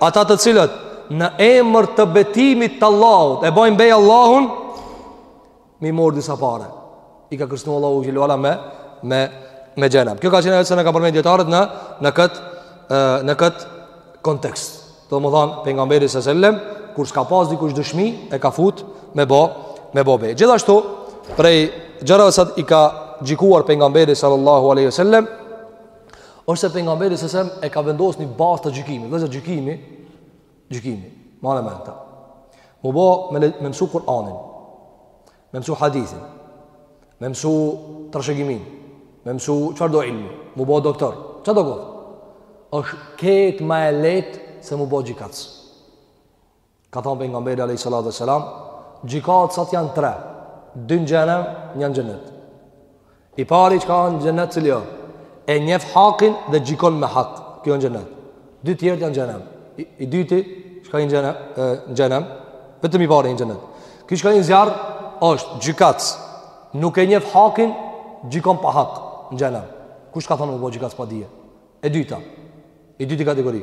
[SPEAKER 1] Ata të cilët në emër të betimit të Allahut e bojnë be n'Allahun me i marr disa pare. I ka kërcënuar Allahu xhele ue ala me me me xhenem. Kjo ka qenë ajo që na kan përmend dietarët në në kët në kët kontekst. Domthon pejgamberi sa selam kur s'ka pas dikush dëshmi e ka fut me bo me bo be. Gjithashtu prej gjërave çka i ka gjikuar pejgamberi sallallahu alaihi wasallam është se pejgamberi sa selam e ka vendos një bazë të gjykimit, vlla gjykimi, gjykimi, ma merr menja. Mu bo me, le, me mësu Kur'anin, me mësu hadithin, me mësu trashëgiminë, me mësu çfarëdo ilmi, mu bo doktor, çka do qoftë, është krejt ma e lehtë se mu bo gjykatës. Ka thënë pejgamberi alayhi salatu wasalam, gjykatësat janë tre, dy në xhenem, një në xhenet. I pari çka hin në xhenet cili është, e njef hakin dhe gjykon me hak. Ky në xhenet. Dy tjert janë në xhenem. I, i dyti çka hin në xhenem, në xhenem, vetëm i pari në xhenet. Ky çka hin në zjarr është gjykatës. Nuk e njef hakin, gjykon pa hak në xhenem. Kush ka thënë m'u bo gjykatës pa dije? E dyta. I dyti kategori.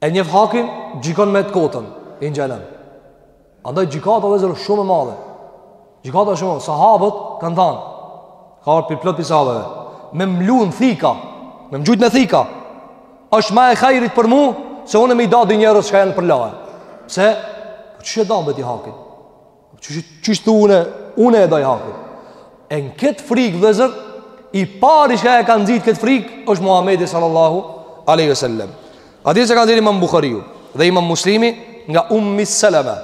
[SPEAKER 1] E njef hakin, gjykon me të kotën, hin n'xhenem. Andaj gjykata vllezër o shumë e madhe. Gjykata shumë e madhe. Sahabët kanë thanë, ka ardh prej plot prej sahabëve, me mlu n'thika, me m'gjujt me thika, është ma e hajrit për mu, se unë me i da dy njerëz çka janë përla. Pse, po qysh e dave ti hakin? Qysh thu unë, unë e daj hakin. E në këtë frikë vllezër, i pari çka e ka nxit këtë frikë, është Muhammedi sallallahu aleyhi sallam. Hadith e ka nxjerr imam Bukhariu dhe imam muslimi nga ummi salama,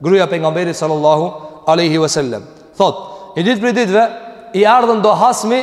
[SPEAKER 1] gruja e pejgamberit sallallahu aleyhi sallam. Thot, një ditë prej ditëve, i ardhën do hasmi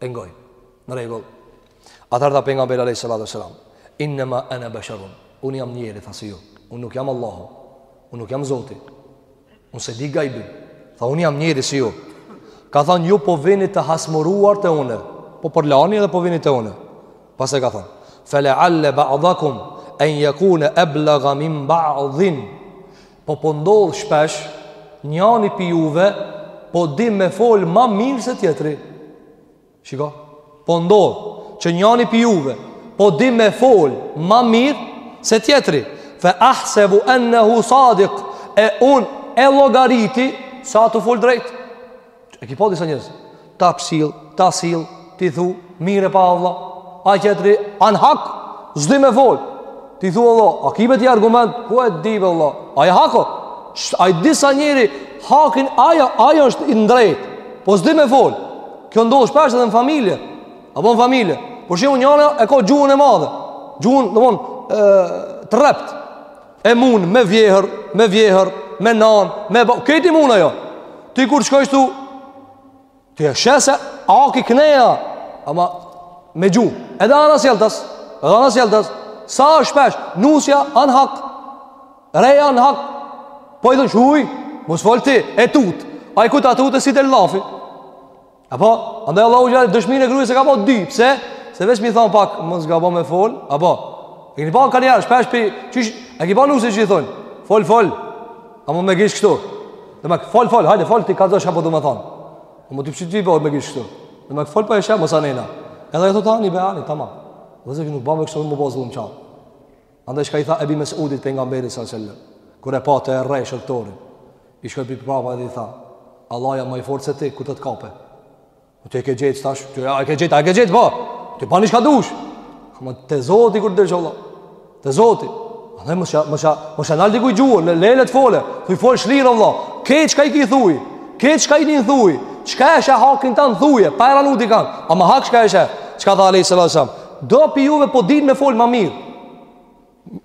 [SPEAKER 1] E ngoj. Në rregull. Atëherë tha pejgamberi alayhi salatu wasalam, "Inna ma ana basharun." Unë jam njeri, tha si ju. Unë nuk jam Allahu. Unë nuk jam Zoti. Unë s'e di gajbin. Tha unë jam njeri si ju. Ka thanë ju po vini të hasmuruar te unë. Po përlani dhe po vini te unë. Pastaj ka than, "Fala'alla ba'dakum an yakuna ablagha min ba'dhin." Po po ndodh shpesh njani pi juve po din me fol ma mirë se tjetri. Shiko, po ndodh që njani pi juve po din me fol ma mirë se tjetri. Fa ahsabu annahu sadiq e un e llogariti se a tu fol drejt. E ki pa disa njerëz, ta pshtill, ta sill, ti thu, mirëpo vallah, ai tjetri a n'hak, s'di me fol, ti thu vallah, ky meti argument, po e di vallah, ai hak o, ai disa njeri, hakin, ai a, ai është i ndrejt, po s'di me fol, kjo ndodh shpesh edhe në familje, apo në familje, për shembull njana e ka gjuhën e madhe, gjuhën, domethon, të rrept, E mun me vjehërr, me vjehërr, me nan, me bab, krejt i mun ajo. Ti kur shkon aty, ti e sheh se haki knej a, ama me gju, edhe anasjelltas, edhe anasjelltas, sa shpesh, nusja a n'hak, reja a n'hak, po i thush shuj, mos fol ti, e tut, ai ku ta tut e s'i del llafi, Apo, andaj Allahu xhallal dëshminë e gruas e ka bo dy, pse? Se vetëm i thon pak, mos gabo me fol, apo. E keni pa kanë jash, pa shpi, çish, e keni pa nuse qysh i thon. Fol, fol. Apo më gjesh këtu. Do më fol, fol, hajde fol ti kallzosh apo domethon. Po më ti pse ti po më gjesh këtu. Do më fol pa e shë mos anena. Edhe ato tani be ani, tamam. Vëzë që nuk bëmë kështu më bëzë unë çao. Andaj çka i tha Ebi Mesudit pejgamberi sallallahu alejhi ve sellem, kur e pa tu e rreh shërbtorin, i shkoi përprapa edhe i tha, Allahi a ma i fort se ti, kur të të kape? Po ti e ke gjet tash, ti e ke gjet, a e ke gjet, po, ti bani çka dush, ama te Zoti kur të dërgjë Allah, te Zoti, andaj mos ja nal dikuj gjuhën, le, le, le të fole, le t'fol shlirë, Allah, ke çka ki thuj, ke çka din thuj, çka është hakin tan thuje, pa e randu dikan, ama hak çka është, çka tha alejhi salatu selam, Do pi juve po din me fol ma mirë.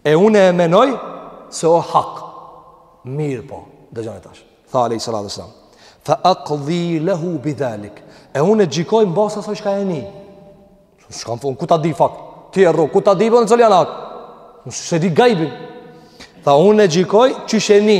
[SPEAKER 1] E une e menoj se o hak. Mirëpo, dëgjone tash. Tha alejhi salatu ve selam. Fa akdhi lehu bidhalik. E une gjykoj në bazë asaj çka e ni. Çka më fun, ku ta di fakt? Ti e rrug, ku ta di për po cilli a n'hak? S'e di gajbin. Tha une gjykoj qysh e ni.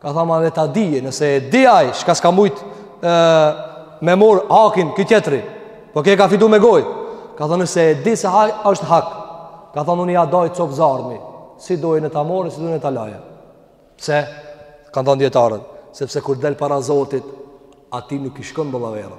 [SPEAKER 1] Ka than ama le ta dije, nëse e di ai, çka s'ka mujt e, me marr hakin ky tjetri, po ky e ka fitu me goj. Ka thonë nëse e di se ai është hak. Ka thonë unë ja daj copë zjarmi, si doje le ta marre, si doje le ta laje. Pse, kan thonë dijetarët, sepse kur del para Zotit, aty nuk i shkon pallavra.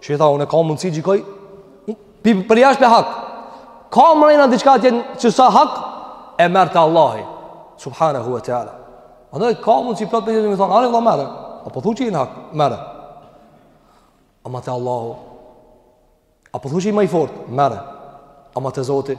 [SPEAKER 1] Që i tha, unë e ka mundësi gjikoj, pi përjashtë për hak. Ka mrena diçka atje që s'a hak, e merr te Allahu. Subhanahu wa ta'ala. A dhe ka mundësi plot përjashtë me thonë, ani vlla merre. A po thu që i në hak, merre. Ama te Allahu. A po thu që i ma i fort, merre. Ama te Zoti.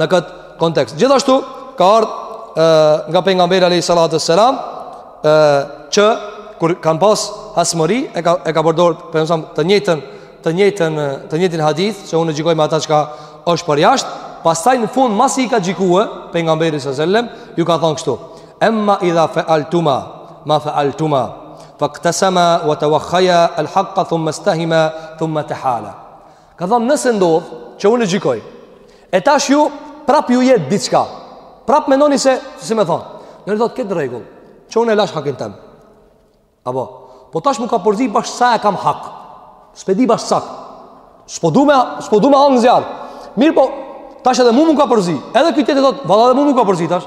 [SPEAKER 1] në këtë kontekst. Gjithashtu ka ardhur nga pejgamberi alayhi salatu selam që kur kanë pas hasmëri e ka e ka përdor për shemb të njëjtën të njëjtën të njëjtin hadith se unë gjikoj me ata çka është përjashtë, pastaj në fund masi i ka gjikue pejgamberi sa selam ju ka thënë kështu. Emma idha fa'altuma ma fa'altuma faqtasama wa tawakhaya al-haqq thumma istahima thumma tahala. Ka thënë nëse ndodh që unë gjykoj. E tash ju prap ju jet diçka. Prap mendoni se si me thonë, njoni thotë këtë, rregull. Që unë e lash hakin tem. Apo, po tash m'u ka përzi bash sa e kam hak. S'pe di bash sak. S'po du me, s'po du me hangër zjarr. Mirë po, tash edhe mu m'u ka përzi. Edhe ky tjetër thotë, valla edhe mu m'u ka përzi tash.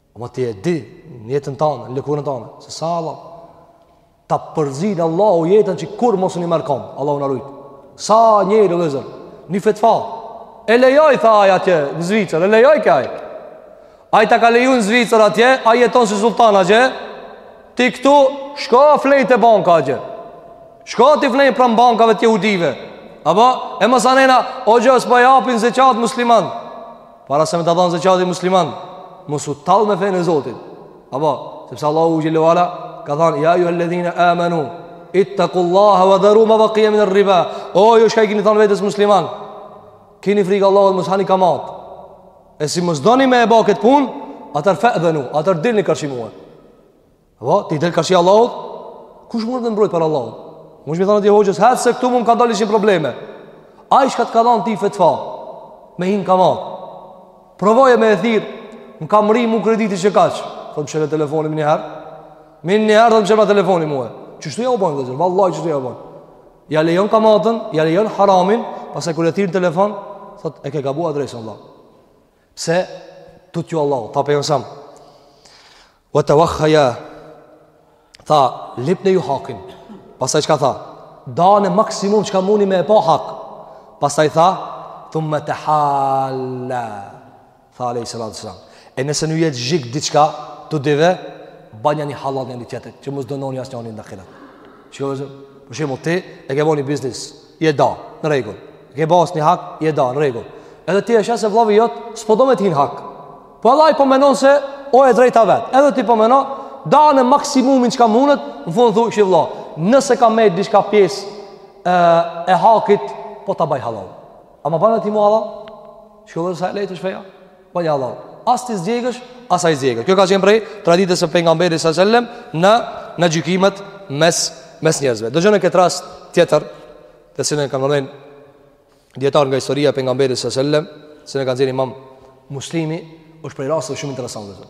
[SPEAKER 1] Ama ti e di në jetën tanë, në lëkurën tanë, se sa Allah ta përzin Allahu jetën që kur mos i merr kom, Allahu na rujt. Sa njëri vëllezër, një fetva. E lejoi tha ai atje në Zvicër, e lejoi kaj. Ai ta ka leju në Zvicër atje, ai jeton si sultan atje. Ti këtu shko flej te banka atje. Shko ti flej pranë bankave të jehudive. Apo e mos anena, hoxhë s'po japin zeqat musliman. Para se me ta dhanë zeqati musliman, mos u tall me fenë e Zotit. Apo, sepse Allahu xhele ue ala ka thënë ja ejuha alladhina amanu ittaqullaha wa dharu ma baqiya min ar-riba. O ju çka i keni thënë vetes musliman, keni frikë Allahut mos hani kamat. E si mos doni me e bë këtë punë, atëherë fa'dhanu, atëherë dilni karshi mua. Apo ti del karshi Allahut? Kush mund të mbrojë prej Allahut? Mund të thonë ti hoxhës, "Ha se këtu mund ka dalë një probleme." Ai çka të ka dhënë ti fetva. Me hi në kamat. Provoje me e thirr, më ka mri mu krediti që kaq. Thon çelë telefonin një herë. Me një herë thon çelë telefonin mua. Qështu ja u bën vëllezër, vallahi qështu ja u bën. Ja lejon kamatën, ja lejon haramin, pastaj kur e thirr telefon, thot e ke gabu adresën valla. Se tutju Allah, ta pejonsam. Wa tawakhaja tha lipne ju hakin. Pastaj çka tha? Dane maksimum çka mundi me e pa hak. Pastaj tha thumma tahalla. Tha alayhi salatu sallam. E nëse ju jetë zhik diçka, të dyve banjani hallall një tjetër, që mos dënohni asnjëri në ahiret. Shikoj, për shembull ti e ke bo një biznes, Je da, në rregull. Ke pas një hak, je da, në rregull. Edhe ti e sheh se vllavi jot s'po do me të hi në hak. Po vallahi po menon se o e drejta vet. Edhe ti po menon, da në maksimumin çka mundet, në fund thua që vlla, nëse ka met diçka pjesë e, e hakit, po ta baj halal. A ma ban ti mu halal? Shikoje sa e lehtë është feja. Bonja halal, as ti s'djegesh, as ai s'djeget. Kjo ka qenë prej traditës së pejgamberit salallahu alejhi ve sellem në në gjykimet mes mes njerëzve. Dëgjone këtë rast tjetër, të cilën e kanë dhënë dijetarët nga historia e pejgamberit salallahu alejhi ve sellem, të cilën e ka nxjerrë Imam Muslimi, është prej rasteve shumë interesante.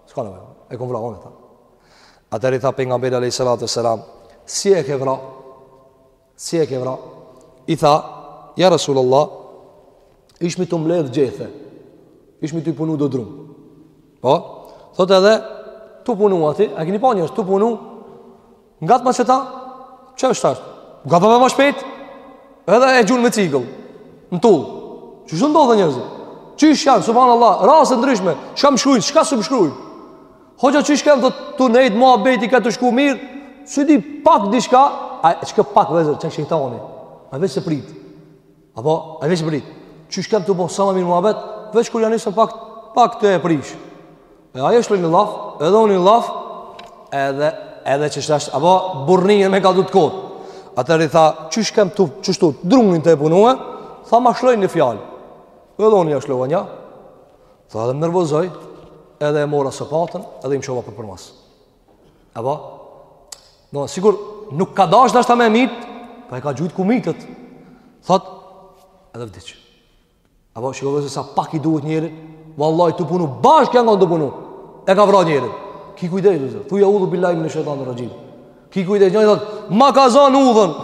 [SPEAKER 1] S'ka nevojë, e kom vra unë, tha. Atër i tha pejgamberi alejhi salatu ve selam, si e ke vra? Si e ke vra? I tha, ja Rasulullah, ishmi tu mbledh gjethe, ishmi tu punu do dru. Po? Thot edhe, tu punu aty, a kini pa njerëz, tu punu, Ngatma qeta, qështu. Ngatma ma shpejt, edhe e gjun me cigëll, me tullë. Qështu ndodh njerëzit. Qysh janë, subhanallah, raste ndryshme, çka më shkrujnë, çka s'më shkrujnë? Hoxha qysh kem, thot, tu nejt muhabeti, ka tu shku mirë, s'di pak diçka, a çka pak veç, çka shejtani, a veç se prit. Apo, ai veç prit. Qysh kem tu bo sa ma mirë muhabet, veç kur ja nisën pak, pak tu e prish. E ajo shlon një llaf, edhe unë një llaf, edhe, edhe qështu, apo burrnia me kto të kota. Atër i tha, qysh kem tu, qështu, drunin tu e punue, tha ma shloj një fjalë. Edhe unë ja shlova një, tha edhe më nervozoi, edhe e mora sopatën, edhe i mshova për përmas. Apo? Do, sigur nuk ka dasht ndoshta me myt, po e ka gjujt ku mytet. Thot, edhe vdiq. Apo shikoj se sa pak i duhet njerit, vallahi tu punu bashkë janë kon tu punu. E ka vra njerin. Ki kujdes, thot. Thuaj eudhu billahi min shejtanir raxhim. Ki kujdes, njëri thot, ma ka zon udhën.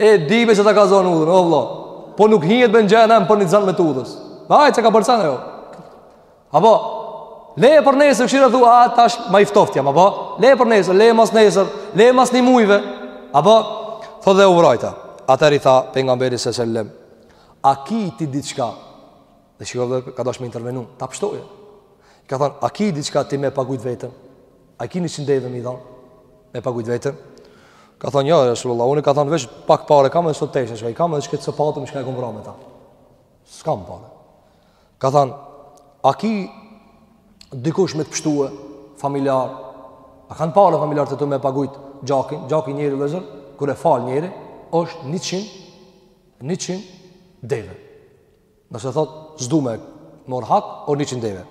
[SPEAKER 1] E dimë se ta ka zon udhën, o vëlla. Po nuk hihet në xhehenem për një zanme të udhës. Hajt se ka bërë sen ajo. Apo, leje për nesër, kqyre thua, a, tash, ma i ftoftë jam, apo, leje për nesër, leje mas nesër, leje mas një mujve, apo, thot edhe e vrajta, atër i tha, pejgamberi salallahu alejhi ve sellem, a ki ti diçka, dhe shikoje, ka dash me intervenu, ta pështojë, i ka thonë, a ki diçka ti me pagujt veten, a ki 100 deve me i dhanë, me pagujt veten? Ka thonë, jo, Resulullah, unë ka thonë, veç pak pare kam edhe qeto tesha, çka i kam edhe qet sopatën, çka e kom vra me ta. S'kam pare. Ka thënë, a ki dikush me të pështue, familjar, a kanë pare familjarët e tu me pagujt gjakin, gjaki i njerit, vllezër, kër e falë njeri, është 100, 100 deve. Nëse thot, s'du me mor hak, o 100 deve.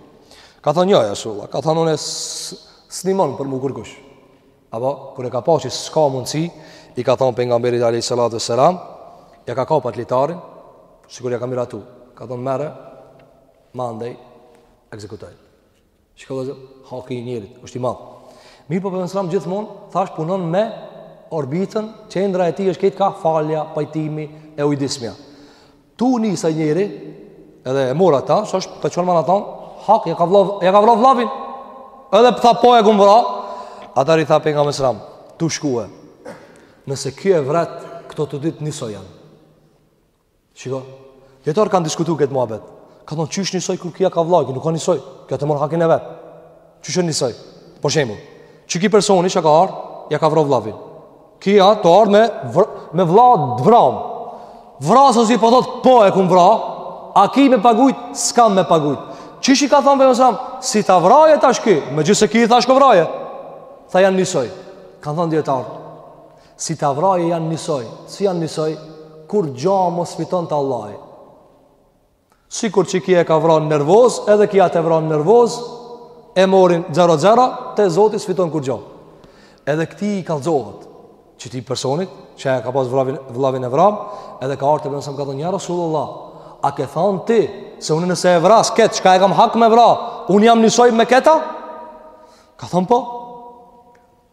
[SPEAKER 1] Ka thënë, jo, ja Resulullah, ka thënë, unë e, s'nimon për mu kërkush. Apo, kur e ka pa që s'ka mundësi, i ka thonë pejgamberit Alejhi Salatu Selam, ja ka kap at litarin, sikur ja ka miratu, ka thonë merre, mandej, ekzekutoje. Shiko vllezër, haki i njerit, është i madh. Mirëpo pejgamberi alejhi selam gjithmonë, thash punon me orbitën, qendra e tij është kejt ka falja, pajtimi e ujdismja. Tu nis ai njeri, edhe e mor atë, që është ka qenë domethonë, hak, ja ka vra, ja ka vra vllavin, edhe po tha po e kum vra, atëherë i tha pejgamberi alejhi selam, tu shkue, nëse ky e vret, këta të dytë njësoj janë. Shiko, dijetarët kanë diskutu këtë muhabet, kanë thonë qysh njësoj kur ky ja ka vra, ky nuk ka njësoj, ky a tu marr hakin e vet, qysh e njësoj, për shembull, qiky personi që ka ardh, ja ka vra vllavin, Ky a tu ardh me, vr, me vlla të vram Vrasësi po thot po e kum vra A ki me pagujt, s'kam me pagujt Qysh i ka thonë pejgamberi alejhi selam Si ta vraje tash ky Megjithëse ky i tha shko vraje Tha janë njësoj Kanë thonë dijetarët Si ta vraje janë njësoj Si janë njësoj Kurgja më s'fiton te Allahi Sikur që ky e ka vra n'nervoz, edhe ky a tu e vra n'nervoz, e morin 0-0, te zoti s'fiton kurgjo. Edhe këtij i kallzohet, qetij personit, që e ka pas vravin, vllavin e vram, edhe ka ardh te pejgamberi alejhi selam ka thonë, ja Rasulullah, a ke thonë ti, se unë nëse e vras ketë, çka e kam hak me vra, unë jam njësoj me keta? Ka thonë po,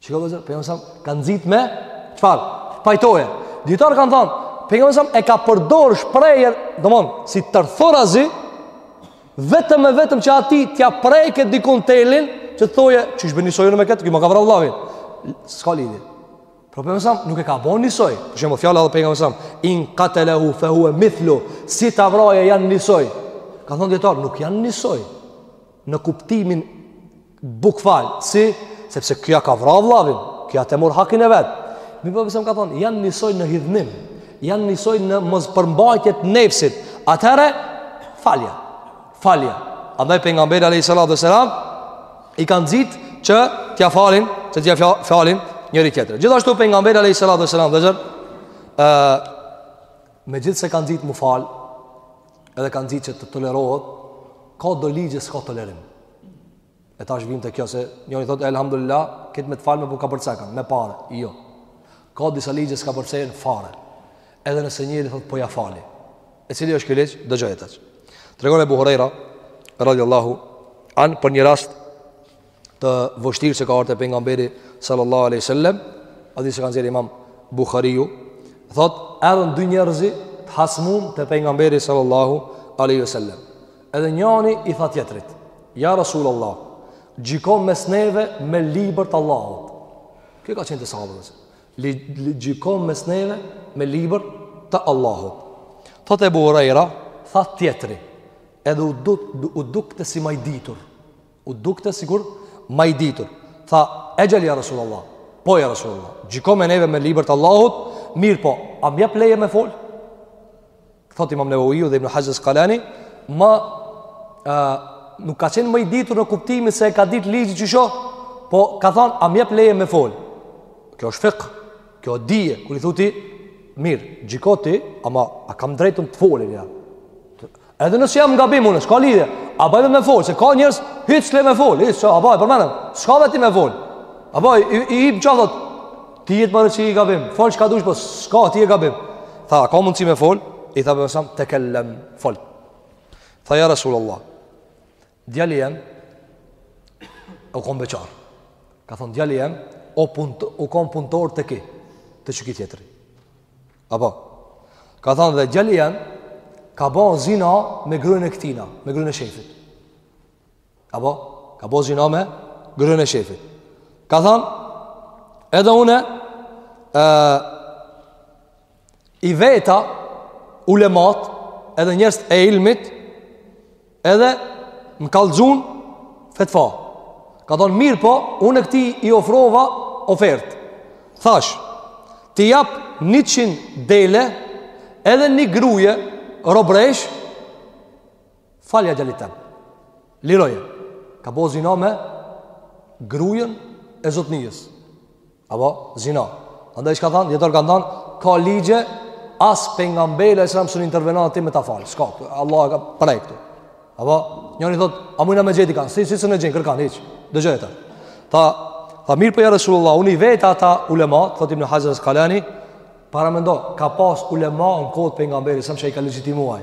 [SPEAKER 1] Shikoni vllezër, pejgamberi alejhi selam ka nxit me çfarë? Pajtoje. Dijetarët kanë thënë, pejgamberi alejhi selam e ka përdorur shprehjen, domthon, si tërthorazi vetëm e vetëm që atij t'ja preke dikun telin, që të thoje, qysh be njësoj unë me këtë, ky ma ka vra vllavin. S'ka lidhje. Pra pejgamberi alejhi selam, nuk e ka bo njësoj. Për shembull, fjala e pejgamberit alejhi selam, in katelehu fehue mithlu, si ta vraje janë njësoj. Kanë thonë dijetarët, nuk janë njësoj. Në kuptimin Bukval, si? Sepse ky ja ka vra vllavin, ky a tu marr hakin e vet. Mirëpo pejgamberi alayhi selam ka thon, janë nisoj në hidhnim, janë nisoj në mospërmbajtje të nefsit. Atëherë falja. Falja. Andaj pejgamberi alayhi salatu selam i ka nxit që t'ia falin, që t'ia falin njëri tjetrit. Gjithashtu pejgamberi alayhi salatu selam vllezër megjithëse ka nxit me u falë edhe ka nxit që të tolerohet ka do ligje s'ka tolerim E tash vim te kjo se njeri thotë elhamdulillah, kejt me të falme po kapërcehen, me pare, jo. Ka disa ligje s'kapërcehen fare. Edhe nëse njeri thotë po ja fali. E cili është ky ligj? Dëgjoje tash. Tregon Ebu Hurejra radhiyallahu an për një rast të vështirë që ka ardhur te pejgamberi sallallahu alaihi wasallam, hadith që e ka nxjerrë Imam Buhariu, thotë erdhën dy njerëz të hasmum te pejgamberi sallallahu alaihi wasallam. Edhe njani i tha tjetrit, ja Rasul Allah, gjiko mes neve me libër të Allahut. Kjo ka qenë te sahabët dhe se. Gjiko mes neve me libër të Allahut. Thot Ebu Hurejra, tha tjetri, edhe u, duk, u dukte si ma i ditur. U dukte sikur ma i ditur. Tha, exhel ja Rasul Allah, po ja Rasul Allah, gjiko me neve me libër të Allahut, mirëpo, a m'jep leje me fol? Thot Imam Neveviu dhe Ibn Haxher Askalani, ma ë nuk ka qenë më i ditur në kuptimin se e ka ditë ligjin qysh o, po ka thënë a m'jep leje me fol. Kjo është fikh, kjo është dije, kur i thotë mirë, gjiko ti, ama a kam drejt un të foli ja. Edhe nëse jam gabim unë, s'ka lidhje. A bëjmë me fol, se ka njerëz hiç s'le me fol, hiç, a bëj për mendem. S'ka vetë me fol. Apo i i çfarë thot? Ti jetë marrë që i gabim, fol çka dush, po s'ka, ti je gabim. Tha, ka mundësi me fol, i tha përsa, tekellem, fol. Tha, ja Rasulullah, djali jem, u kon beqar. Ka thonë, djali jem, o punt, u kon punëtor te ki, te qiki tjetri. Apo, ka thonë, dhe djali jem, ka ba zina me gruen e këtina, me gruen e shefit. Apo, ka bo zina me gruen e shefit. Ka thonë, edhe une, e, i veta, ulemat, edhe njerëz e ilmit, edhe më kallzun fetva. Ka thonë, mirëpo, une këtij i ofrova ofertë. Thash, t'i jap njëqin dele, edhe një gruje, robresh, Falja djalit tem. Liroje. Ka bo zina me grujen e zotnisë. Apo zina. Andaj çka than, dijetarë kan than, ka ligje as pejgamberi e selam s'un intervenon aty me ta fal. S'ka, Allahu e ka pre këtu. Apo njëri thot, a mund na me gjet dikan? Si si s'na gjen kërkan hiç. Dëgjoj atë. Tha, tha mirëpo ja Resulullah, unë i veta ata ulema, thot Ibn Haxher el-Askalani, paramendo, ka pas ulema në kohë të pejgamberit selam i ka legjitimuar.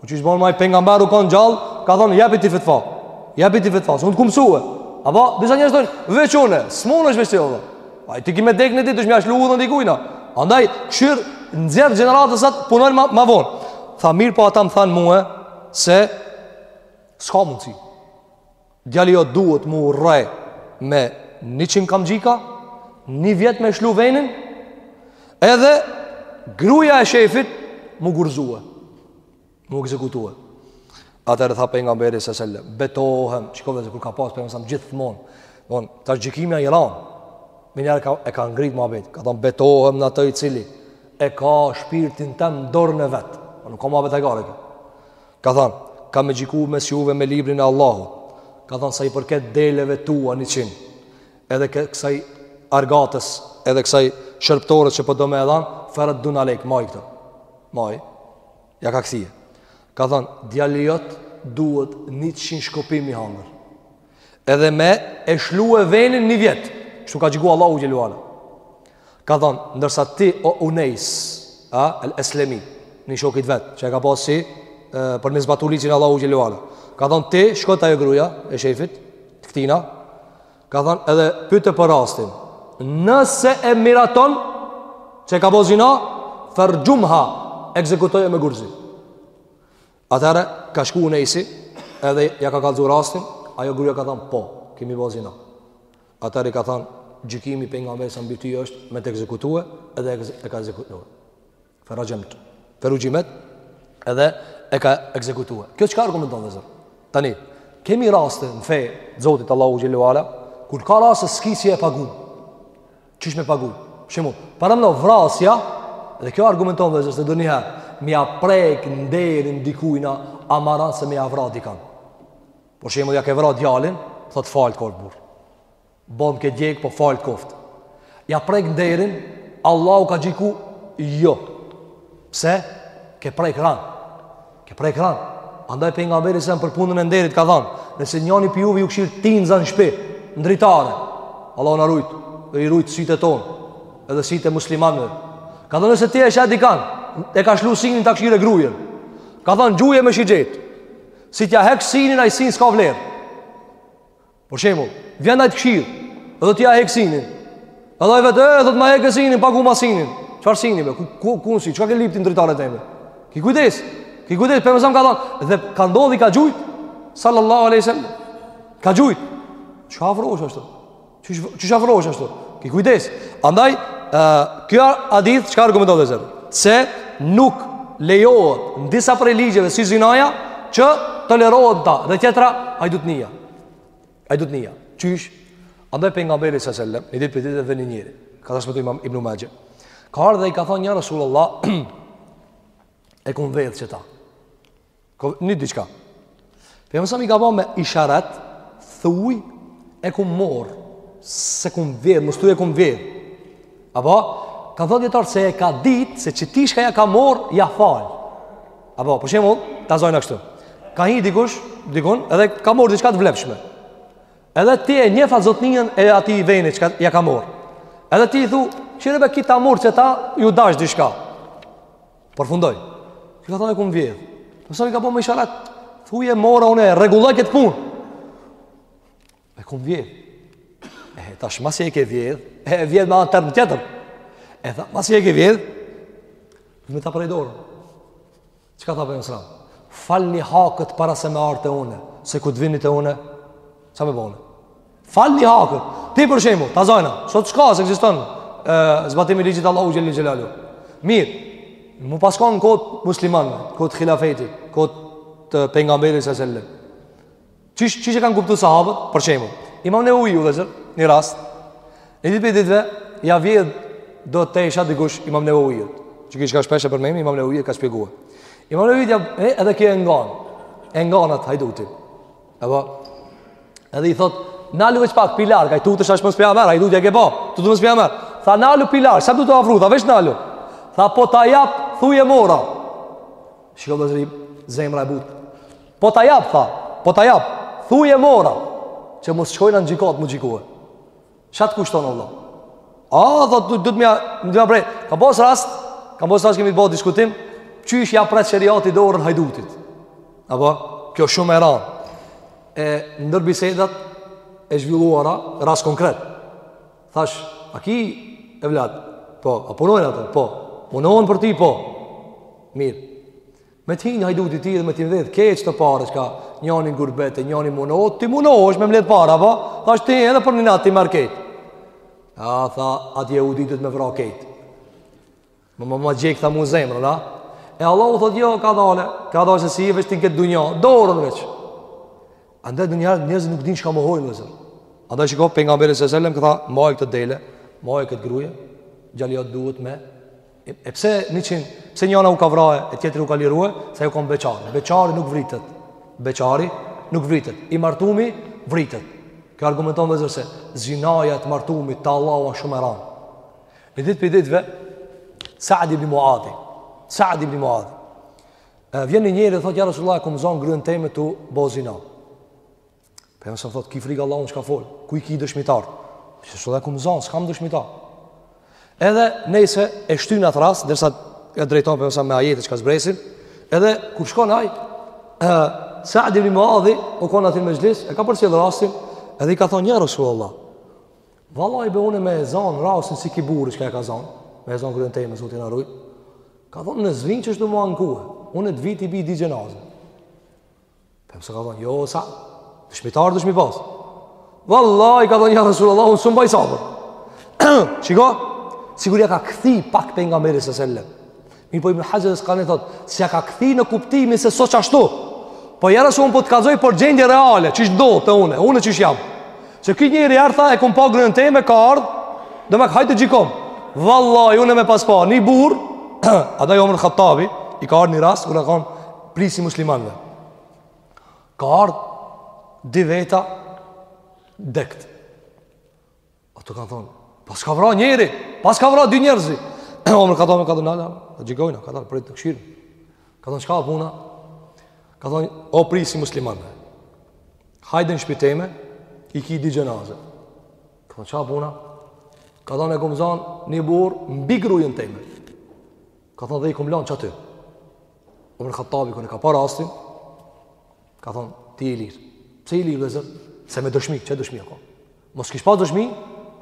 [SPEAKER 1] Po qysh bon ma, pejgamberi u kan gjallë, ka thonë japi ti fetva. Japi ti fetva, se un t'kom msue. Apo disa njerëz thonë, veç unë, s'mund është veçse unë. Ai ti ki me dek një ditë, duhet me ja shlu udhën dikujt. Andaj kshyr nxjerr gjeneratën sa t'punojn ma, ma vonë. Tha mirëpo ata më thanë mua se s'ka mundsi. Djali jot duhet m'u rreh me njëqin kamxhika, një vjet me shlu venin, edhe gruja e shefit m'u gurzue, m'u ekzekutue. Atëhere tha pejgamberi selem, betohem, që kove dhe kur ka pas për nga samë gjithmonë, bon, tash gjikimi â i ranë, menjëherë ka, e ka ngritë ma betë, ka thonë betohem n'Atë i cili, e ka shpirtin tem dorën e vet, nuk ka ma betë e gare këtë. Ka thënë, Kam me gjiku mes juve me librin e Allahut. Ka thënë, sa i përket deleve tua njëqind, edhe kësaj argatës, edhe kësaj shërbëtores që po do me e dhanë, fe reddun alejk, maj këto. Maj, ja ka kthye. Ka thënë, djali jot duhet njëqind shkopinj m'i hangër. Edhe me e shlu e venin një vjet Shtu ka gjiku Allahu Xhelle ue ala Ka thonë, ndërsa ti o Unejs el Eslemi Një shokit vet, që e ka pas si Për me zbatu ligjin Allahu Xhelle ue ala Ka thonë, ti shko te ajo gruja e shefit Të këtina Ka thonë, edhe pyte për rastin Nëse e miraton Që e ka bo zina Ferxhumha Ekzekutoje me gurzi Atëherë ka shku Unejsi Edhe ja ka kallzu rastin Ajo gruja ka thanë po Kemi bo zina Atëherë i ka thanë Gjykimi Pejgamberit a.s. mbi ty është Me të ekzekutue Edhe e ka ekzekutue Feraxhemet Feruxhimet Edhe e ka ekzekutue Kjo çka argumenton vllezër Tani Kemi raste në fe t'Zotit Allahu Xhelle ue ala Kur ka raste s'ki si e pagu Qysh me pagu? Për shembull, paramendo vrasja, dhe kjo argumenton vllezër se ndonjëherë, me ja prek nderin dikujna, â ma ranë se me ja vra dikan. Për shembull, ja ke vra djalin, thot fal t'koftë burrë. Bon ke djeg, po fal t'koftë. Ja prek nderin, Allahu ka gjiku, jo. Pse? Ke prek ranë. Ke prek ranë. Andaj Pejgamberi a.s. për punën e nderit ka thanë, nëse njani prej juve ju kshir tinëza n'shpi, në dritare, Allahu na rujtë, dhe i rujtë sitë e tonë, edhe sitë e muslimanëve. Ka thënë nëse ti e sheh dikan, e ka shlu sinin ta kshir grujën. Ka thënë gjuje me shigjetë, si t'ja heksh sinin, ai sini s'ka vlerë. Për shembull, vjen ai të kshir, edhe ti ja hek sinin. Edhe ai vetë, thot ma hek sinin, paguma sinin. Çfarë sini be? Ku ku ku si? Çka ke lip ti n'dritare teme? Ki kujdes. Ki kujdes, Pejgamberi a.s. ka thënë dhe ka ndodhi ka gjujt sallallahu alaihi wasallam. Ka gjujt. Çka afrohesh ashtu? Qysh qysh afrohesh ashtu? Ki kujdes. Andaj, ë, kjo hadith çka argumenton vllezër? Se nuk lejohet në disa prej ligjeve si zinaja që tolerohet ta dhe tjetra hajdutnia. Hajdutnia. Qysh? Andaj pejgamberi sa selam, një ditë prej ditëve një njeri. Ka transmetu Imam Ibn Maxhe. Ka ardhur dhe i ka thënë ja Rasulullah e kom vjedh qeta. Një diçka. Pejgamberi a.s. i ka ba me isharat, thuj, e kom morr, s'e kom vjedh, mos thuj e kom vjedh. Apo, kanë thanë dijetarët se e ka ditë, se qati çka ja ka morr, ja fal. Apo, për shembull, ta zojna kështu. Ka hi dikush, dikun, edhe ka marrë diçka të vlefshme. Edhe ti e njef at zotninë e atij veni çka ja ka marrë. Edhe ti i thu, "Qyre be ky ta marrë se ta ju dash diçka." Përfundoi. Çka thue, e kum vjedh. Po sa i ka bo me isharat? Thuje mora unë rregulloj këtë punë. E kom vjedh. E tash masi e ke vjedh, e vjedhmja a ni term tjetër. E tha, masi e ke vjedh, me ta pre dorën. Çka tha Pejgamberi? Falni hakët para se me ardhë te une, se kur të vini te une, çka me bo? Falni hakët. Ti për shembull, ta zojna, sot çka s'ekziston zbatimi i ligjit Allahut xhele xhelaluhu. Mirë, me pas kon në kohë t'muslimanve, kohë t'hilafetit, kohë të Pejgamberit alejhi selam. Qysh qysh e kanë kuptu sahabët, për shembull. Imam Neveviu vëllezër një rast. Një ditë prej ditëve ja vjedh do tesha dikush Imam Nevevi. Çi kish ka shpesh përmenim Imam Nevevi ka shpjeguar. Imam Nevevi ja e, edhe ky e ngan. E ngan atë hajdutin. Apo edhe i thot Nalu veç pak billah, ky tutet mos p'ja marr, hajduti e ke bë. Tutet mos p'ja marr. Tha Nalu billah, sa do të afru, tha veç Nalu. Tha po ta jap, thuje mora. Shiko vëllezër zemra e butë. Po ta jap tha, po ta jap. Thuje mora që mos shkojna në gjykatë m'u gjykue. Çka të kushton a vlla? A do të do të më do të bëj. Kam pas rast, kam pas rast kemi ba diskutim, qysh ja pret sheriati dorën hajdutit. Apo kjo shumë e ranë. E ndër bisedat e zhvilluara rast konkret. Thash, a ki evlad? Po, a punojnë ato? Po. Punojnë për ty, po. Mirë. Me të hi një hajdut te ti dhe me t'i vjedhë krejt ato pare që ka njani në gurbet e njani munohet, ti munohesh me mledhë para, po? Tha është ti edhe për një natë ti marrë krejt. A, tha, atje u ditët me vra ketë. Më më më gjekë, tha mu zemrë, da? E Allahu thot, jo, kadale, kadale se s'je veç ti n'këtë dunja, dorën veç. Andaj nganjëherë njerëz nuk din çka mendojnë, vëllezër. Andaj çka Pejgamberi alejhi selam, i tha, maj këtë dele, maj këtë grue, djali duhet me E pse 100, pse njana u ka vra e tjetri u ka lirue, se u konë beqar. Beqari nuk vritet. Beqari nuk vritet. I martumi vritet. Kjo argumenton vëllezër se zinaja te t'martumit te Allahu a shumë e ranë. Një ditë prej ditëve, Saad ibn Muadhi, Saad ibn Muadhi, vjen një njeri dhe thotë, ja Resulullah, e kum zonë gruen teme tu bo zina. Pejgamberi selem thotë, ki frikë Allahun çka fol, ku i ki dëshmitarët? Rasulullah, e kum zanë, s'kam dëshmitar. Edhe nëse e shtyn atë rast, derisa e drejton Pejgamberin me ajete çka zbresin, edhe kur shkon aj, e, Saad ibn Muadhi, u konë aty në mexhlis, e ka përcjellë rastin, edhe i ka thonë, ja Rasulallah, Vallahi be une me e zanë rastin si ky burrë çka e ka zanë, me e zanë grunë teme, Zoti na ruj, ka thonë, unë s'vi qështu mu ankue, unë të vi t'i bi dy xhenaze. Pejgamberi ka thonë, jo, Saad, dëshmitarë duhesh me pasë. Vallaj, ka thonë, ja Rasulallah, unë s'un baj sabër. Sikur ja ka kthy pak Pejgamberit selem. Mirëpo Ibn Haxher Askalani thotë, s'ja ka kthy në kuptimin se s'o qashtu. Po ja Rasul, unë po të kallzoj për gjendje reale, qysh do të une, une qysh jam. Se këtë njeri erdh tha e kum pa grunë teme, ka ardhë, dhe me hajtë gjikom. Vallaj, une me pas pa një burrë, a te Omer ibn Khattabi, i ka ardhë një rast, kur u konë, prisi muslimanëve. Ka ardh dy veta dekt. Ato kanë thonë, paska vra njeri, paska vra dy njerëz. E Omeri ka thonë, ka thonë, nale, e gjykojna, ka thonë, prit të kshyri. Ka thonë, çka puna? Ka thonë, o prisi muslimanëve. Hajde në shpi teme, i ki dy xhenaze. Ka thonë, çka puna? Ka thonë, e kum zanë një burrë mbi grujën teme. Ka thonë, dhe i kum lanë qaty. Omer Khattabi kur e ka pa rastin, ka thonë, ti je i lirë. Pse i lirë vllezër? Se me dëshmi, qe dëshmi apo? Mos kish pas dëshmi,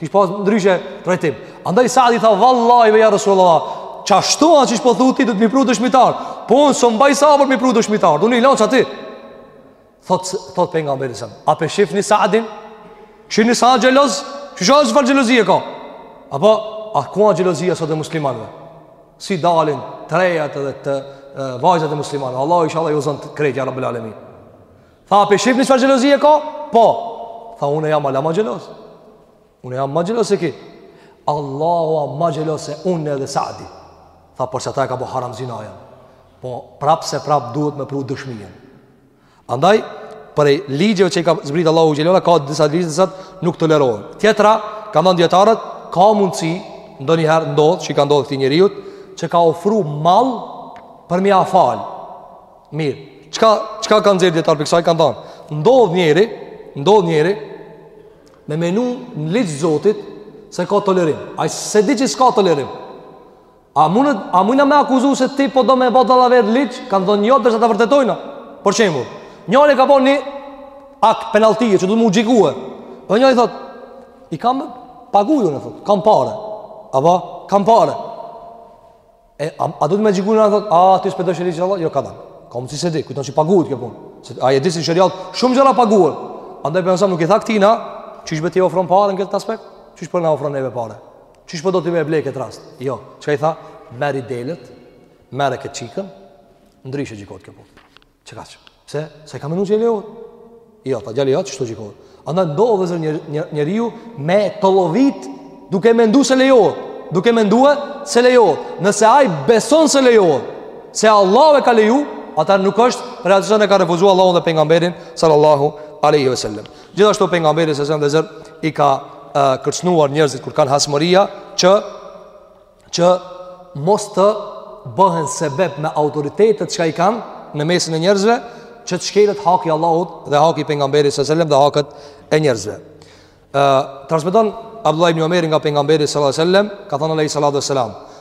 [SPEAKER 1] kish pas ndryshe trajtim. Andaj Saadi tha, "Vallahi be ja Rasulullah, qashtu a qysh po thu ti, duhet me pru dëshmitar. Po unë s'un baj sabër me pru dëshmitar. Unë i la qaty." Thot, thot Pejgamberi selem A pe shifni Saadin Kqyrni sa xheloz Kqyr çfarë xhelozie ka Apo, a ku a xhelozia sot e muslimanve Si dalin të rejat dhe të e, vajzat e muslimanve Allahu inshallah i udhëzoftë krejt ja Rabbil alemin Tha, a pe shifni çfarë xhelozie ka Po, tha unë jam hala ma xheloz Unë jam ma xheloz se ky Allahu a ma xheloz se unë edhe Saadi Tha, për qëta e ka bo haram zinanë Po, prapëseprapë duhet me pru dëshmijen Andaj, prej ligjeve që i ka zbritë Allahu Xhelle ve Ala, ka disa ligje të cilat nuk tolerohen. Tjetra, kanë thonë dijetarët, ka mundësi, ndonjëherë ndodh, që i ka ndodhë këtij njeriut, që ka ofru mall për me ia falë. Mirë, çka, çka kanë nxjerrë dijetarët prej kësaj, kanë thonë, ndodh njeri, ndodh njeri, me menu në ligj të Zotit, se ka tolerim. Ai s'e di që s'ka tolerim. A mundet, a muna me akuzu se ti po do me bo dallavere n'ligj? Kanë thanë jo derisa ta vërtetojnë. Për shembull, njëri ka bo një akt penaltie që do m'u gjikue. Dhe njëri thot, i kam paguar unë thot, kam parë. Apo kam parë. E a, a do të më gjikue unë thot, a ti s'po do sheriat Allah? Jo ka dal. Ka mundsi s'e di, kujton që paguhet kjo punë. Se ai e di se sheriat shumë gjëra paguhen. Andaj pejgamberi a.s. nuk i tha këtina, qysh ti ofron pare n'këtë aspekt, qysh po na ofron neve pare. Qysh po do ti me ble këtë rast? Jo, çka i tha? Merri delet, merre këtë çikën, ndryshe gjikohet kjo punë. Çka çu? Pse? Se ka mendu që lejohet. Jo, tha djali ashtu gjikohet. Andaj ndodh vllezër një njeriu me tollovit duke mendu se lejohet, duke mendu se lejohet. Nëse ai beson se lejohet, se Allahu e ka leju, atëherë nuk është realizuar e ka refuzu Allahun dhe pejgamberin sallallahu alaihi wasallam. Gjithashtu pejgamberi sa selam vllezër i ka kërcënuar njerëzit kur kanë hasmëria që që mos të bëhen sebeb me autoritetet që i kanë në mesin e njerëzve që të shkelet haki i Allahut dhe haki i pejgamberit sa selam dhe haket e njerëzve. Ë transmeton Abdullah ibn Omeri nga pejgamberi sallallahu alajhi wasallam ka thënë alajhi salatu wasalam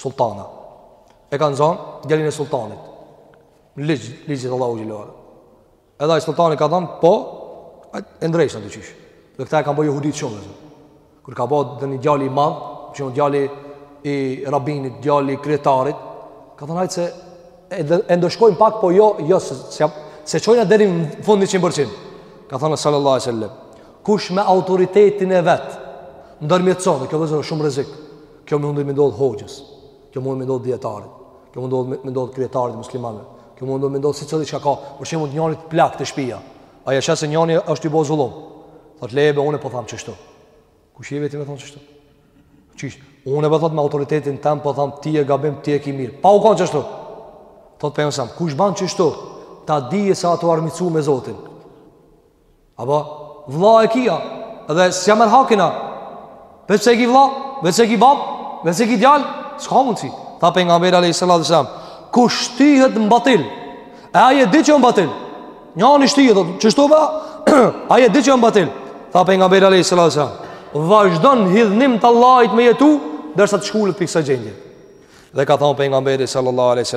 [SPEAKER 1] Sultana E kanë zon djalin e sultanit Ligjë, ligjit Allahut xhelle Edhe ai sultani ka thonë Po, e ndreqna diqysh Dhe këta e kanë bo jehudit shumë vllezër Kur ka bo dhe një djali i madh Qoftë djali i rabinit, djali i kryetarit Ka thonë hajt se E ndëshkojmë pak, po jo, jo Se, se, s'e çojna deri në fund njëqind përqind Ka thonë sallallahu sallam Kush me autoritetin e vet Ndërmjetëson, dhe kjo vllezër shumë rrezik Kjo mund me i ndodh hoxhës, kjo mund me i ndodh dijetarit, kjo mund me i ndodh kryetarit t'muslimanëve, kjo mund me i ndodh secilit që ka, për shembull njani plak te shpia, ai e sheh se njani asht i bo zullum, thot le be une po tham qështu, kush je be ti me thon qështu, qështu, une be thot me autoritetin tem po tham ti je gabim, ti e ki mirë, pa u kon qështu, thot pejgamberi a.s., kush ban qështu, ta dije se asht tu u armiqsu me Zotin, Apo, vlla e ki a, edhe s'ja merr hakin a, veç se e ki vlla, veç se e ki bab, veç se e ki djal, s'ka mundësi. Tha pejgamberi a.s. Kush shtihet në batil, e ai e di që o në batil, njani shtihet, qështu ba, ai e di që o në batil, tha pejgamberi a.s. Vazhdon në hidhnim t'Allahit me jetu, derisa të shkulet prej ksaj gjendje. Dhe ka thanë pejgamberi a.s.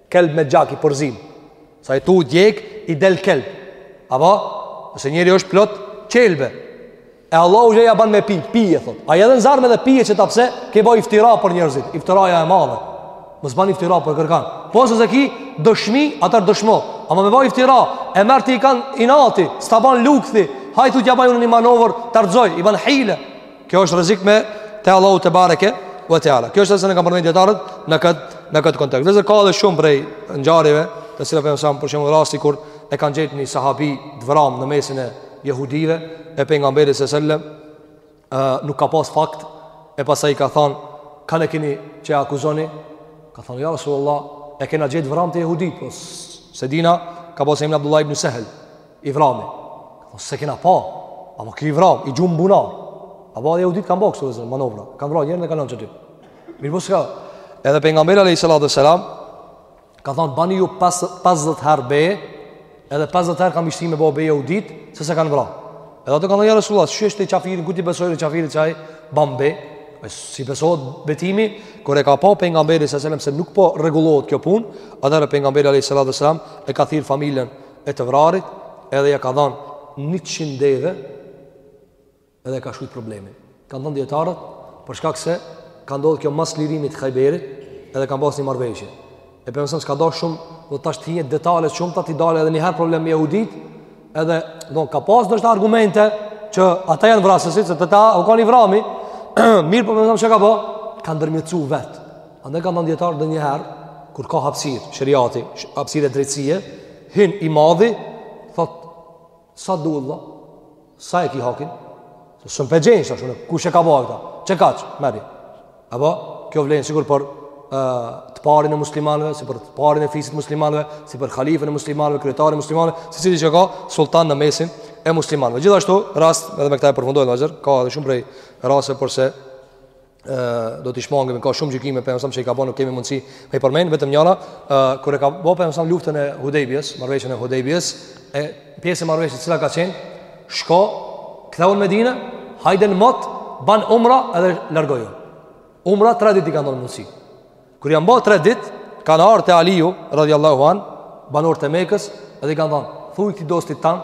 [SPEAKER 1] Kelb me gjak i përzim. Sa je tu u djeg i del kelb. Apo, se njeri është plot qelbe. E Allahu ja ban me pi, pije thot. Ai edhe në zjarm edhe pije qeta pse, ke ba iftira për njerëzit. Iftiraja e madhe. Mos bani iftira për kërkan. Po që ki dëshmi, atëherë dëshmo. Ama me ba iftira, e merr t'i kan inati, s'ta ban lukthi. Hajt thu t'ja baj un një manovër, ta rrxoj, i ban hile. Kjo është rrezik me te Allahu tebareke ve teala. Kjo është asaj që kanë përmendur dijetarët në këtë në këtë kontekst. Dhe ka edhe shumë prej ngjarjeve, të cilat po jam për shembull rasti kur e kanë gjetur një sahabi të vram në mesin e jehudive e pejgamberi se selam ë nuk ka pas fakt e pastaj ka thon kan e keni që e akuzoni ka thon ja rasulullah e kena gjetë vram te jehudit po s'e dina ka pas emrin Abdullah ibn Sahel I vrami. Po s'e kena pa. Apo ky i vram, i gjum buna. Apo jehudit kan bo kësi soj manovra. Kan vrarë njërin e kanë çuti. Mirëpo s'ka. Edhe pejgamberi alayhi salatu selam ka thon bani ju 50 her be, edhe 50 her kam me i shti me bë be jehudit, se s'e kanë vrarë. Edhe ato kanë thënë ja Resulullah, çu është i kafirin, ku t'i besojmë kafirin se ai bën be? si besohet betimi kur e ka pa pejgamberi sallallahu alajhi wasallam se nuk po rregullohet kjo punë atëherë pejgamberi alajhi sallallahu wasallam e ka thirr familjen e të vrarit edhe ja ka dhënë 100 deve edhe e ka shujt problemin. Kan thënë dijetarët për shkak se ka ndodhur kjo mas lirimit të Hajberit, edhe kanë pasur një marrëveshje. E pejgamberi alejhi selam s'ka dashur shumë, do tash të hihet detalet shumë ta t'i dalë edhe një herë problem me jehudit, edhe do ka pas ndoshta argumente që ata janë vrasësit, se te ta u kanë i vrami, mirëpo pejgamberi alejhi selam çka ka bë, ka ndërmjetësu vet. Andaj kanë thënë dijetarët ndonjëherë kur ka hapësirë, sheriati, hapësirë drejtësie, hyn i madhi, thot Sadullah, sa e ki hakin, se shumë p'e gjenë, sa shumë, kush e ka bë këta, që kaq, merri, e ba, kjo vlenë sikur për e, të parin e muslimanve, si për të parin e fisit muslimanve, si për halifën e muslimanve, kryetarin e muslimanve, secili që ka sultan në mesin e muslimanve. Gjithashtu, rast, edhe me këta e përfundojmë, vëllezër, ka edhe shumë prej rasteve, por se, do t'i shmangemi ka shumë gjykime pejgamberi alejhi selam që i ka bënë nuk kemi mundësi me i përmend vetëm njëra kur e ka bënë pejgamberi alejhi selam luftën e Hudejbijes, marrëveshjen e Hudejbijes, e pjesë e marrëveshjes cila ka qenë shko ktheu në Medinë, hajde në mot, ban umra edhe largoju. Umra tre dit i kanë dhënë mundësi. Kur janë bërë 3 ditë, kanë ardhur te Aliu radijallahu anh, banorët e Mekës, dhe i kanë thënë, "Thuaj këtij dostit tand,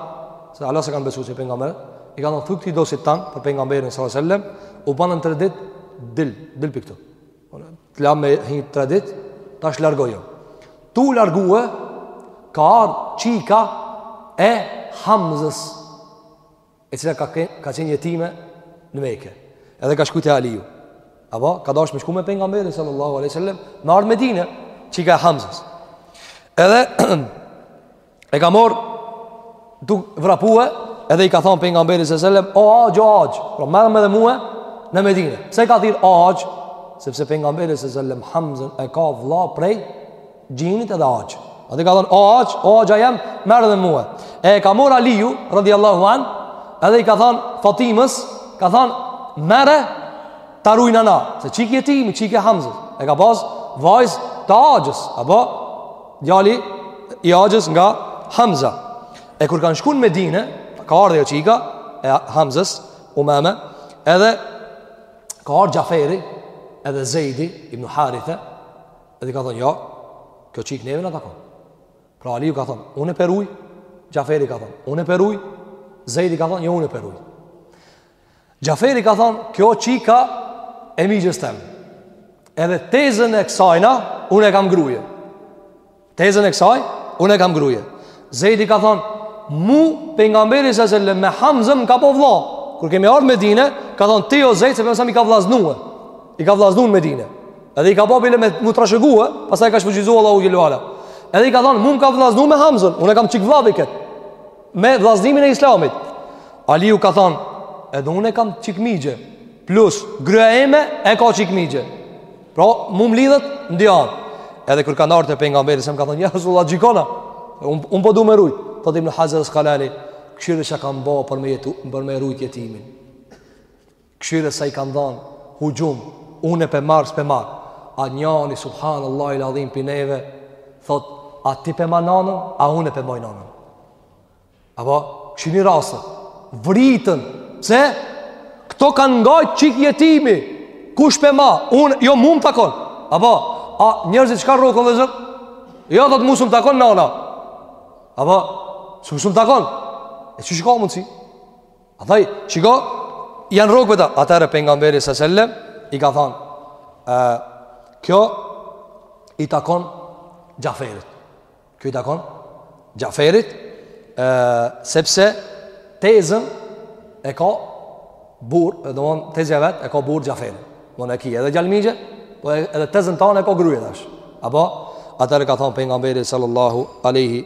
[SPEAKER 1] se hala s'e kanë besuar se pejgamber është, i kanë thënë, "Thuaj këtij dostit tand për pejgamberin sallallahu alajhi wasallam, u banën 3 ditë, dil, dil prej këtu. Të lamë me hi 3 ditë, tash largoju. Tu largue ka ardhur çika e Hamzës e cila ka qenë ka qenë jetime në Mekë. Edhe ka shkuar te Aliu. Apo ka dashur me shku me pejgamberin sallallahu alaihi wasallam me ardh Medinë, çika e Hamzës. Edhe e ka marr tu vrapue, edhe i ka thënë pejgamberit sallallahu alaihi wasallam, "O axh, o axh, pra merrëm edhe mua në Medinë." Pse e ka thirr axh? Sepse pejgamberi sallallahu alaihi wasallam Hamzën e ka vëlla prej Gjinit edhe axh. Edhe i ka thënë, o axh, o axha jem, merrëm dhe mue. E ka morr Aliu, radiallahu an, edhe i ka thënë, Fatimës, ka thënë, merre, ta rujna na. Se çikë e timi, çikë e Hamzës. E ka pas, vajzë, të axhës, apo, djali, i axhës nga Hamza. E kur kanë shkun n'Medine, ka ardh ajo çika, e Hamzës, Umame, edhe, ka ardh Xhaferi, edhe Zejdi, ibn Harithe, Edhe i ka thonë, jo, kjo çikë neve na takon. Pra Aliu ka thonë, unë pe ruj, Xhaferi ka thonë, unë pe ruj, Zejdi ka thonë, jo, unë pe ruj. Xhaferi ka thonë, kjo çika e mixhës tem. Edhe tezën e kësajna, unë e kam grue. Tezën e kësaj, unë e kam grue. Zejdi ka thonë, mu Pejgamberi alejhi selam me Hamzën m'ka bo vlla. Kur kemi ardhë n'Medine, ka thonë, ti o Zejdi se për nësëm i ka vllaznue. I ka vllaznue n'Medine. Edhe i ka bo bile me mu trashëgue, pastaj ka shfuqizu Allahu xhele ue ala. Edhe i ka thënë, "Mu m'ka vllaznu me Hamzën, unë e kam çik vllavi kët." Me vllaznimin e Islamit. Aliu ka thënë, "Edhe unë e kam çik mixhe, plus gruaja ime e ka çik mixhe." Pra, mu m'lidhet n'dy anë. Edhe kur kanë ardh te pejgamberi, s'm ka thënë, "Ja Resulullah, gjykona." Un un po do me rujt, po dim në Hazar Skalali, kshyre çka kanë bo për me jetu, për me rujt jetimin. Kshyre sa i kanë dhanë huxhum Une pe marr s'pe marr A, jani subhanallahil adhim prej neve Thot A ti pe ma nanën A une pe moj nanën Apo Kshyrni raste Vritën Se Këto kanë nga një çikë jetime Kush pe ma Une Jo mu m'takon Apo A njerëzit çka rroken edhe sot Jo thot mu s'um takon nana Apo Se mu s'um takon E qysh ka mundësi A thoj, shiko, janë rrok për ta. Atëherë Pejgamberi alejhi selam, i ka thanë, kjo i takon Xhaferit. Kjo i takon Xhaferit, sepse tezën e ka burrë, domethonë, tezja e vet, e ka burrë Xhaferin. Domethonë e ki edhe djal mixhe, po edhe tezën tanë e ka grue tash. Apo, atëherë ka thanë Pejgamberi sallallahu alejhi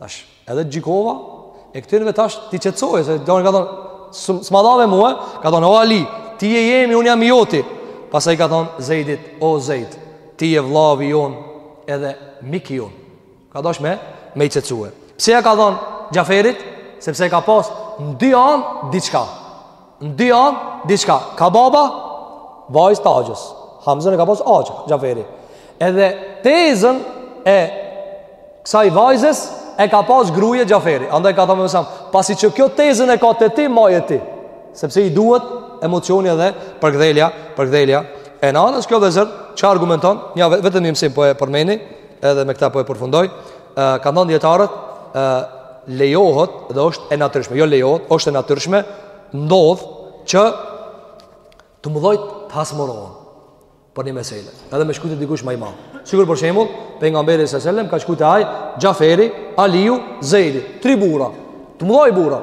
[SPEAKER 1] Tash, edhe të gjykova, e këtyneve tash t'i qetësojë, se ka thonë, s'ma dhae mua, ka thonë, o Ali, ti je i jemi, unë jam i joti. Pasaj ka thonë, Zejdit, o Zejd, ti je vllavi jonë edhe miki jonë. Ka dash me, me i qetësue. Pse ja ka dhonë Xhaferit? Sepse e ka pas në dy anë diçka. Në dy anë, diçka. Ka, baba, vajzë t'axhës. Hamzën e ka pas axhë, Xhaferi. Edhe tezën e kësaj vajzës e ka pas gruje Xhaferi. Andaj ka thanë me sens, pasi që kjo tezën e ka te ti, maje ti. Sepse i duhet emocioni edhe përkëdhelja, përkëdhelja e nanës. Kjo vëllezër, që argumenton, një vetëm një mësim po e përmendi, edhe me këta po e përfundoj, Kanë thënë dijetarët, lejohet dhe është e natyrshme, jo lejohet, është e natyrshme, ndodh që të mëdhajt të hasmërohen për një meselë, edhe me i shkujtë dikush më i madh. Sikur për shembull, pejgamberi alejhi selam ka shkujtë ai Xhaferi, Aliu, Zeidi, tri burra, të mëdhaj burra.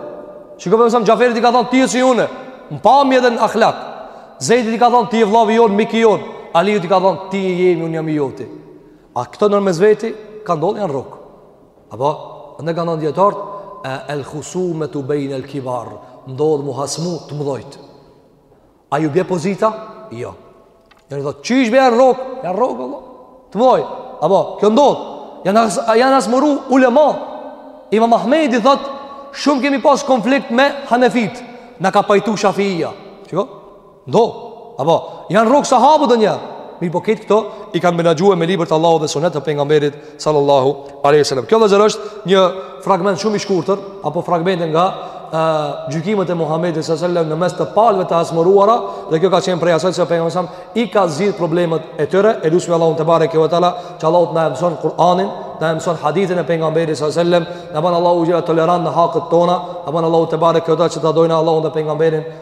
[SPEAKER 1] Sikur për shembull Xhaferit i ka thënë ti je si unë, në pamje dhe në ahlak. Zeidit i ka thënë ti je vllavi jonë, miku jonë. Aliut i ka thënë ti je i jemi unë jam i joti. A këto ndërmjet veti ka ndodh janë rrok. Apo e kanë thënë dijetarët el khusumetu bejn el kibar, ndodh mu hasmu të mëdhajt. A ju bje pozita? Jo. Jani thotë, qysh be janë rrok? Janë rrok apo? Të mëdhaj. Apo kjo ndodh. Janë has, janë hasmëru ulema. Imam Ahmedi thotë, shumë kemi pas konflikt me Hanefit. Na ka pajtu Shafiu. Shiko? Do, apo, janë rrok sahabët dhe një Mirëpo këta këto i kanë menaxhu me libër të Allahut dhe sunet të pejgamberit Sallallahu a.s. Kjo vëllezër është një fragment shumë i shkurtër Apo fragmente nga gjykimet e Muhammedit Sallallahu a.s. Në mes të palëve të hasmëruara Dhe kjo ka qenë prej asaj se pejgamberi I ka zgjidh problemet e tyre E lusim Allahun tebareke ve teala Që Allahu të na e mëson Kur'anin Na e mëson hadithin e pejgamberit Sallallahu a.s. Na ban Allahu gjithë tolerant në haket tona Na ban Allahu tebareke ve teala Që ta dojna Allahun dhe pejgamberin